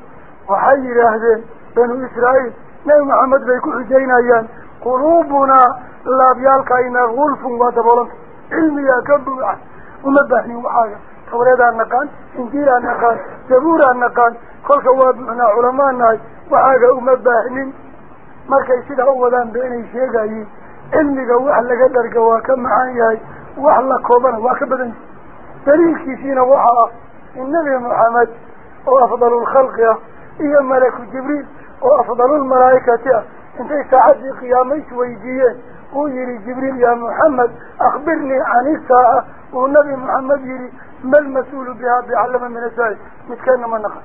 وحي رهدين بنو إسرائيل نعم محمد بيكو حجينا يان قلوبنا لا بيالكا إن غلف وتبولن علمي يا كبر وما وحاجة توريدا نقان انجيلا نقان زبورا نقان كل شوابنا علماء ناج وحاجة امباهنين مركي سيدا اولا بيني شيئا اني قوح لك درق واكم معاني وح الله كوبنا واكبدا تاريخي سينا وحا النبي محمد وافضل الخلق يا إيه ملك جبريل وافضل الملائكة انتي ساعد قيامي شويديين ويري جبريل يا محمد أخبرني عن الساعة. والنبي محمد يري ما المسؤول بها؟ بعلم من الساعة. متكلم من نخل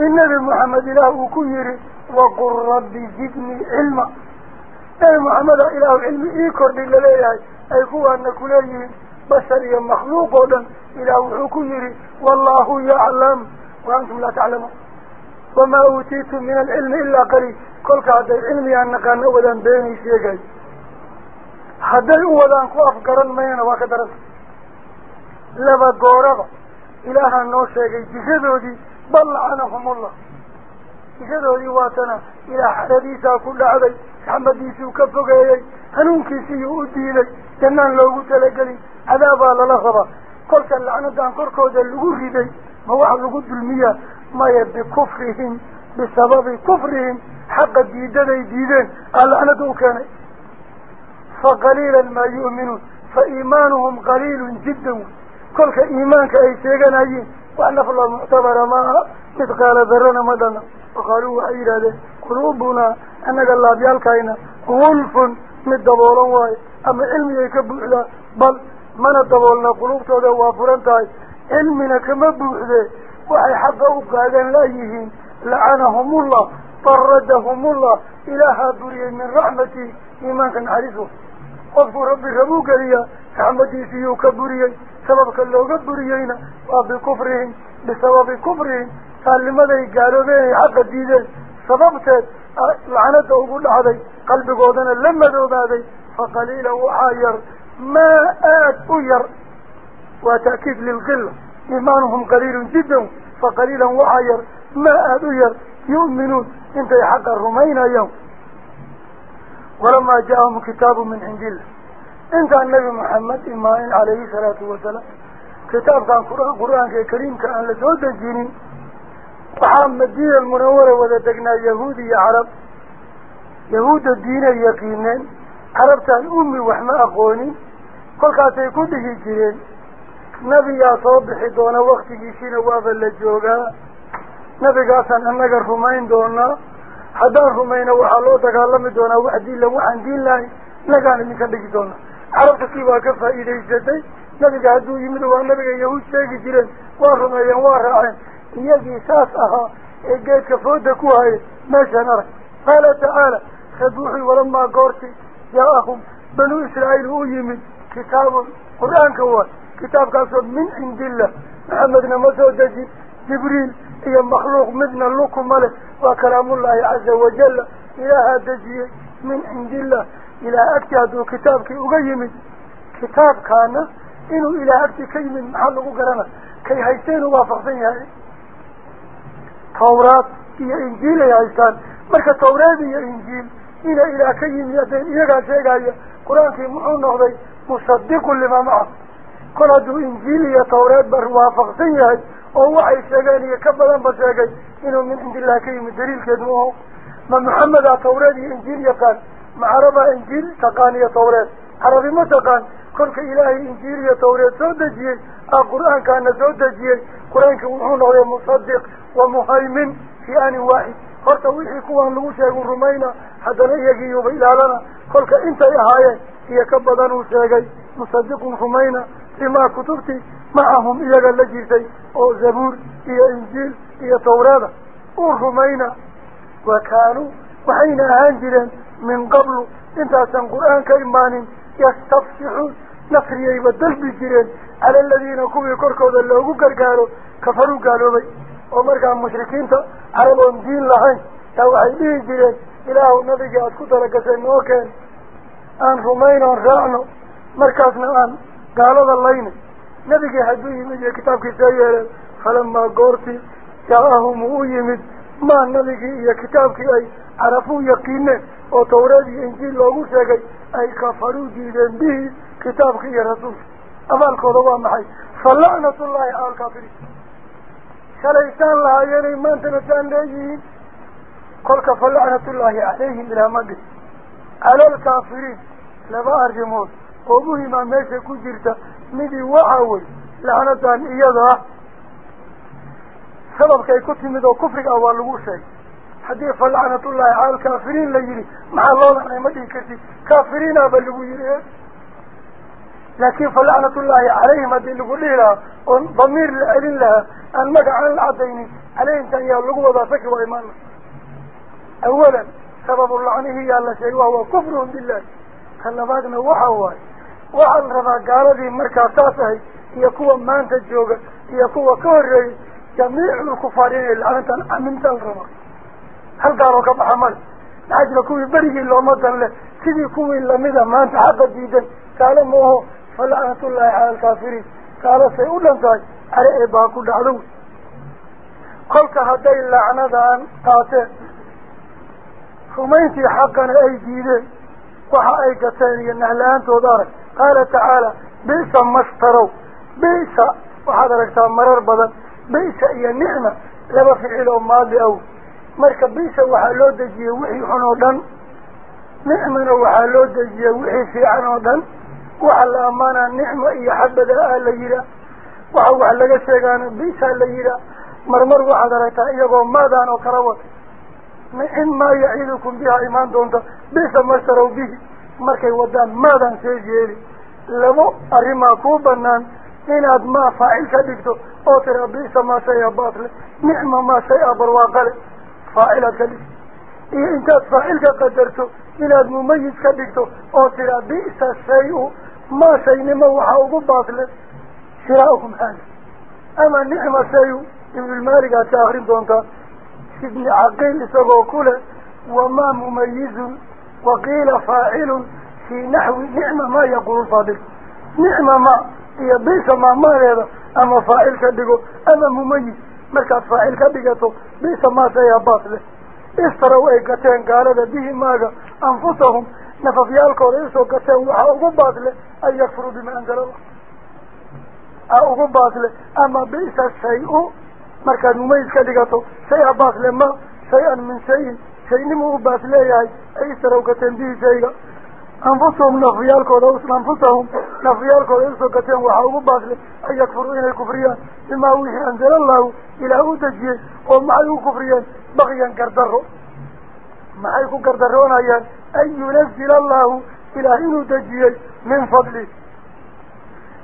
النبي محمد إله وكيري وقل ربي جدني علما. أي محمد إله علم إيكر بالليل أي هو أن كلي بشري مخلوق إله يري والله يعلم. وأنتم لا تعلمون. Uutiitum min alcilmi ilaa qaliil kolka hadday cilmigaan naqaano wadaan beenay sheegay hadday u wadaan ku afgaran mayana waa ka daranta laba gooraba ilaahaa noo sheegay jiradoodii bal lacanahumullah jiradoodii waatana ilaah xaradiisaa ku dhacday raxmadiisuu ka fogeeyey hanuunkiisiiyuu u diiday jannaan loogu talagelin cadaabaa lala rabaa kolka lacnadan korkooda lagu riday ma waxa lagu dulmiyaa ما يبي كفرهم بسبب كفرهم. حق ديدني ديدين قال أنا دوكان. فقليلا ما يؤمنون. فإيمانهم قليل جدا. كل كأي شيء ناجي وأنا في الله معتبر ما إذ قال ذرنا مدنا وقالوا أي له قلوبنا أنك الله بيالكاين غلف من دبولا واي. أما علم يكبر له بل من الدبولنا قلوبته وافرانتاي علمنا كما بوحده. وحي حقه قادا لا لعنهم الله طردهم الله. إلى دري من رحمتي إيمانك نعرفه قف ربي ربوك لي رحمتي فيه كبري سبب كله كبريين وبكفرهم بسبب كفرهم. قال لماذا قالوا بيه حق الديدين سببت. لعنته أقول لحدي قلب قودنا لما دود هذي فقليل وحاير ما آت أير. وتأكيد للقلة. إيمانهم قليل جدا فقليلا وعير ما أدير يؤمنون انت حق الرومين يوم ولما جاءهم كتاب من عند الله. انت النبي محمد إيمان عليه الصلاة والسلام كتاب كان قرآن, قرآن كريم كان لسود الجنين وحام دين المنورة وذاتقنا يهودي عرب. يهود الدين يقينين عربتان أمي وحما أخوني قل قاسي كده جيرين. Annaga rumayn doonaa haddaan rumayno waxaa loo dagaalami doonaa wax diinla waxaan diin lahay nagaan idinka dhigi doonaa carabta kii waa ka faa'iidaysatay nebiga hadduu yimid waa nabiga yahuud sheegi jireen waa rumeeyeen waa raaceen iyagii saas ahaa ee geedka fooda ku hayay meeshaan arag qaala tacaala rabbi wuxuu walamaa goorti jaa-ahum banuu israa'iil u yimid kitaabun qur-aanka waa كتاب قصة من عند الله. محمد نمسو دجي جبريل هي مخلوق مدنا لكم ملك وكلام الله عز وجل. إله دجي من عند الله. إلى أكتادو كي أغيمي. كتاب كان إنه إلى أكتي كي من محلق قرانا كي هايسين وافقتين هاي توراة هي إنجيل يا إيسان مالك تورات هي إنجيل. إلى إلى كي من يدين قرآن كي قرانك محنوه مصدق لما معه. Iyo ka badan ba sheegay inuu min cindillahi ka yimid daliilkeed mu aho ma maxamedaa tawreed iyo injiil yaqaan ma carabaa injiil taqaan iyo tawreed carabi ma taqaan kolka ilaahay injiil iyo tawreed soo dejiyey aa qur-aankaana soo dejiyey qur-aanki wuxuu noqday musadiq wa muhaymin fii anin waaxid horta wixii kuwan lagu sheegu rumayna haddana iyagiiyuba ilaalana kolka intay ahaayeen iyo ka badan uu sheegay musadiqun rumayna بما كتبت معهم إياك اللجيسي أو زبور إيا إنجيل إيا تورادة أرهمين وكانوا وحين أهانجلا من قبل إنتا سن قرآن كإمان يستفسحون نفريي يبدل الجيران على الذين كوبي يكركوا ذلوغو كركالو كفروا قالوا بي. ومر كان مشركين تا عربهم دين لحين توعي به الجيران إله نبي جاءت كتركسين وكان أن رمينا رعنا. مركزنا أن yimid iyo kitaabkiisa yeeleen falamaa goortii jaa-ahum uu u yimid maa nabigii iyo kitaabkii ay carafuu yaqiineen oo tawreed iyo injiil loogu sheegay ay kafaruu diideen bihi kitaabka iyo rasuulka abaalkooda waa maxay fa lacnatullaahi cala alkaafiriin shalay saan lahaayeenay maantana saan leeyihiin kolka fa lacnatullaahi calayhim ilaa ma dhis cala alkaafiriin laba arrimood أبوه ما ماشى كجرت مدي وعوي لعنتان إيضا سبب كي كنت مدو كفرك أول وشي حديث فلعنة الله على الكافرين ليلي مع الله لعنة مدين كرتي. كافرين أبلغوا يريه لكن فلعنة الله عليه مدين لقليلا ضمير لألين لها. المقع على العدين. عليهم تنيا اللقوة ضافك وإيمان. أولا سبب اللعنة هي على شيء وهو كفر بالله. هالنبادنا وحواي وحن ربا قالذي مركا تاسهي يكوى مانت الجوغة يكوى كوري جميع الكفارين الآن تنعمنت الربا هل قالوا كبع عمل نعجل كوي بريه اللو مدن له كذي كوي اللمدة مانت حقا جيدا قال موهو فلعنة الله على الكافرين قال سيقول لنساج على إباكو دعلو قلت هدي اللعنة عن قاتل خمينتي حقا أي جيدين waxaad aragtaa marar badan bisa iyo nicma laba ficil oo maadi aw marka bisa waxaa loo dejiyey wixii xun oo dhan nicmana waxaa loo dejiyey wixii fiican oo dhan waxa la ammaanaa nicma iyo xabada a la yihaa waxa wax laga sheegaana bisa la yihaa marmar waxaad aragtaa iyagoo maadaan oo kala wada markay wadaan maadaan see yeeli labo arrimaa kuu banaan inaad maa faacil ka dhigto oo tira bisa maa shay a baatle nicma maa shay a barwaaqale faacilaad ka dhigto iyo intaad faacil ka qadarto inaad mumayis ka dhigto oo tira bisa shay-u maa shaynimo waxaa ugu baatle shiraaukum haada ama nicma shay-u ibnulmaalik aad ka akrin doontaa faacilun fii naxwi nicma maa yaqulu lfaadil nicma ma iyo bisa ma maadeeda ama faacil ka dhigo ama mumayis markaad faacil ka dhigato bisa maa shaya baas leh istarow ay gateen gaalada bihi maaga anfusahum nafafyaalkooda isoo gateen waxaa ugu baas leh an yakfuruu bima anzala allah a ugu baas leh ama bisa shay-u shay a baas le ma shay-an min shayin shaynimuu u baas leeyahay ay istarow gateen bihi shayga anfusahum nafyaalkooda anfusahum nafyaalkooda usoo gateen waxaa ugu baasle an yakfuruu inay kufriyaan bimaa wixii anzala allahu ilaah u dejiyey oo maxay u kufriyeen bakyan gardaro maxay ku gardaroonayaan an yunazila allahu ilaah inuu dejiyey min fadli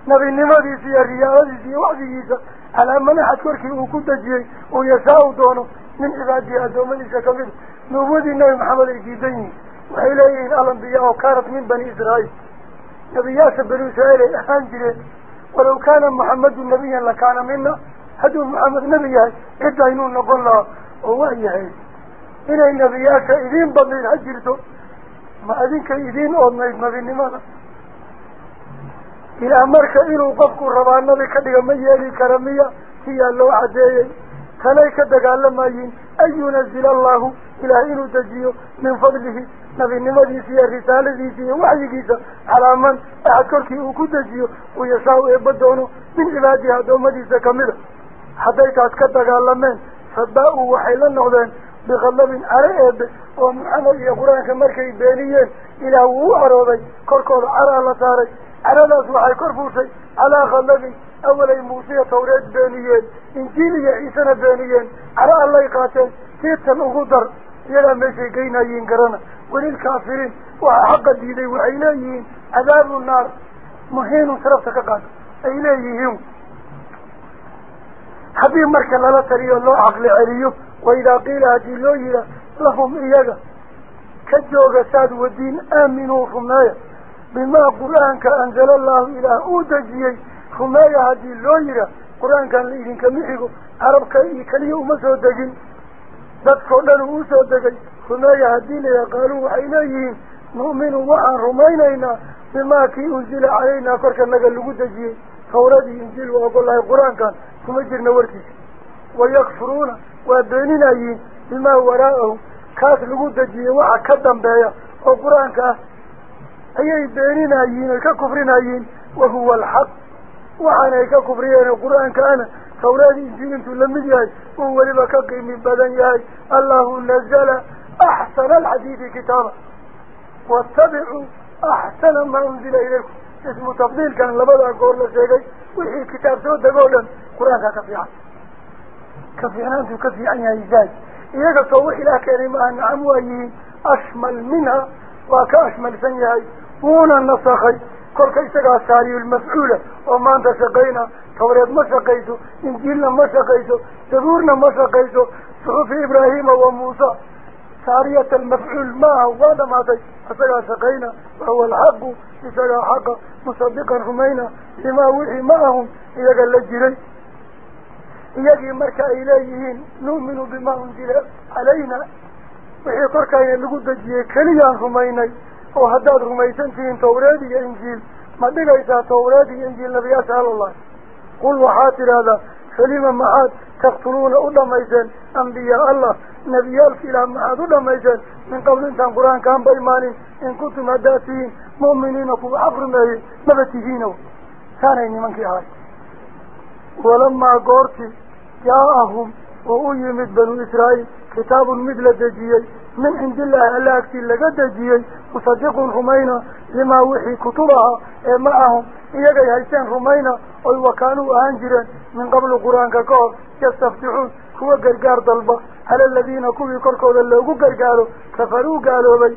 نبي النمذي في الرياضي في وحدي جيسا على من حتوركي وكنت جيه ويساو دونه من عبادي أدوما ليس كفير نبودي النبي محمد الجيزيني وحيلائيه الأنبياء وكانت من بني إسرائيل نبي ياسب بن إسرائيل إحان جيه ولو كان محمد النبيا لكان منا هدو محمد نبيه إدى ينون نقول الله هو أيهي إنه النبي ياسب إذين بضل الحجرته ما أذين كإذين أو ما إذن بالنمذي nabi ka dhiga ma yeeli kara miya siyaa loo caddeeyey tanay ka dagaalamayiin an yunazila allahu ilaah inuu dejiyo min fadlihi nabinimadiisa iyo risaaladiisa iyo waxyigiisa calaa man axad korkii uu ku dejiyo uu yashaa-u eebba doono min cibaadihi addoommadiisa kamida hadday taas ka dagaalameen fabaa-uu waxay la noqdeen بغلب عرائب ومعنى القرآن كمركي بانيا إلى هو عرابي كوركور عرى الله تاري عرى الله سوحي كوربوسي على غلب أولي موسيقى توريد بانية إنجيلية إيسانة بانية عرى الله يقاتل كيف الأغدر يلا ماشي قينا ينقرنا وللكافرين وحق ديدي وعيلايين عذاب النار مهين وصرفتك قاد إليهم حبيب مركا للا تريد الله عقل عليهم saad wadiin aaminuu rumeeya bimaa qur-aanka anzala allahu ilaah uu dejiyey rumeeya haddii loo yihaa qur-aankan la idinkama xigo carabka iyo keliya uma soo degin dadkao dhan uu usoo degay rumeeya haddii layaa qaaluu waxay leeyihiin nu'minu waxaan rumaynaynaa bimaa kii unzila calaynaa korka naga lagu dejiyey tawradii injiil waa ogolahay qur-aankan kuma jirna warkiisa wayakfuruuna وبيننا يين بما وراءه كاس لقود الجيه وعكدن بايا وقرآن كاس أيه بيننا يين ككفرنا يين وهو الحق وعنه ككفرين وقرآن كان توراة إنجيل تلمي ياي وهو لبكاك من بدن ياي الله نزل أحسن الحديث كتابا واتبعوا أحسن ما أنزل إليكم اسمه تفضيل كان لبدا قول لسيكي وحي الكتاب سوى دقولا قرآن كاكا في عصر كفي كفيانات وكفي عنها إزاج إذا طوح إلى كريم أن عموي أشمل منها وكأشمل سنها هنا النصخي كل كيسة غاساري المسؤولة وما أنت سقينا. توريد ما شقيته إنجيلنا ما شقيته جذورنا ما شقيته صحف إبراهيم وموسى. سارية المفعول ما هو؟ هذا ما ذي أسرع سقينا. وهو الحق. أسرع حقا مصدقا همينا لما وحي معهم. إذا قلت لجري يجي مركا إليهين نؤمن بما أنزل علينا. وحي قركا يلقود جيه كليا رميني. وحداد رميسان فيهن تورادي إنجيل ما دقا إذا تورادي إنجيل نبي أسأل الله. قل وحاتر هذا. فلما معاد تقتلون أدميسان أنبياء الله. نبي الفيلة معاد أدميسان من قبل إنسان قرآن كان بإيماني إن كنت مداتين مؤمنين أكو عبر مهي. مبتهينه ثانيني منك هاي. ولما قرتي جاءهم وأيمت بنو إسرائيل كتاب مثل دجيي من عند الله ألا أكتل لك دجيي مصدق همينة لما وحي كتبها إيه معهم؟ إيجي هايسان همينة أي وكانوا أنجرا من قبل القرآن كقول يستفتحون هو قرقار ضلبة على الذين كوي قرقوا للهو قرقاروا كفروا قالوا بي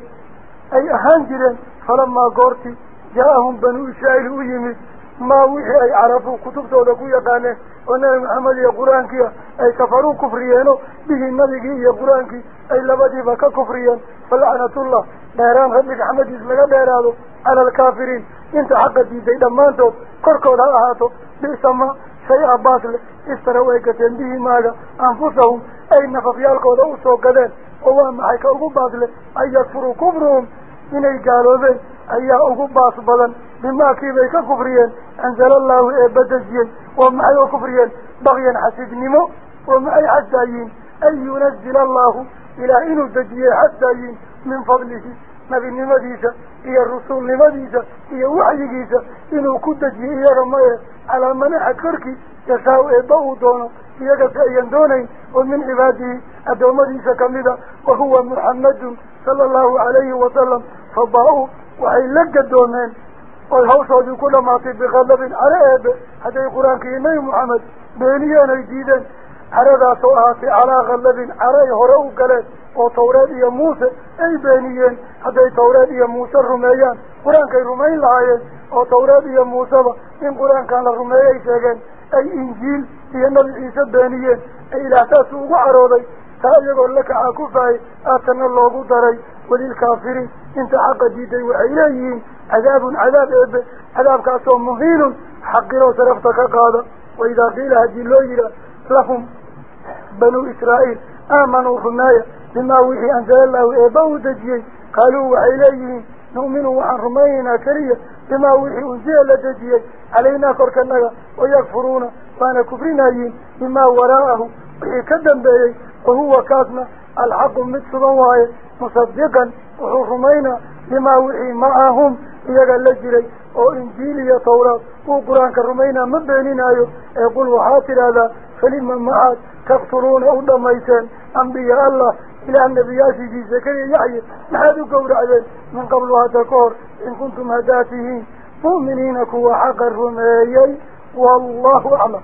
أي أهانجرا فلما قرتي جاءهم بنو إسرائيل أيمت ahaan jireen falamaa goorti jaa-ahum banuu israa'iil u yimid maa wixii ay carafuu kutubtooda ku yaqaaneen oo nebi maxamed iyo qur-aankiia ay kafaruu kufriyeeno bihii nabigii iyo qur-aankii ay labadiiba ka kufriyeen falacnatullah dheeraan rabbi raxmadiis laga dheeraado cala alkaafiriin inta xaqa diiday dhammaantood korkood ha ahaato bisama shay abaas leh istaraw ay gateen bihi maaga anfusahum إني قالوذي أيها أقوب باس بلن بما كيبيك كفريين أنزل الله إبادزيين وما أي بغيا حسيد نمو وما أي أن ينزل الله إلى إنو دجيه حسايين من فضله. نبي نمديسة هي الرسول نمديسة هي وحي جيسة إنه كدت هي رمية على من أكركي يساو إباه دونه هي كتأيا دوني ومن عباده أدو مديسة كمدة وهو محمد صلى الله عليه وسلم فباه وحي لك دونين والهو صادي كل ما طيب بغلب على أب حتى القرآن كيمي محمد بينيان جيدا على ذا سؤاتي على غلب على يهرأو قلت. وطورات يا موسى أي بانيين حتى طورات يا موسى الرميان قرآن كي رمي العيان وطورات يا موسى من قرآن كان الرمي يشاقين أي إنجيل هي النبي إيسى بانيين أي لا تسوق عراضي تأيقون لك عاكفاي آتنا الله قدري وللكافرين انت حق ديدي وعيليين عذاب عذاب عذاب عذاب كاسو مهين حق لو سرفتك قادة وإذا قيل هذه الليلة لهم بنو إسرائيل آمنوا فنايا بما وحي أنزل الله إباو دجيه قالوا وحيليه نؤمنوا عن رمينا كرية بما وحي أنزل دجيه علينا كركنها ويكفرون فأنا كفرنايين بما وراءه. ويكدن بيه وهو كاثنا الحق من سبواه مصدقا. وحرمينا بما وحي معهم. يقال لجري أو يا توراة وقرآن قرآن كرمينا من بينينا ايو أقول وحاطر هذا. فلما معاد تقتلون أو دميتان أنبياء الله إلى النبي آسي في سكري يعي نحادو قول عذن من قبل قبلها تقول إن كنتم هدافهين مؤمنين كوا حقر رميي. والله أعلم.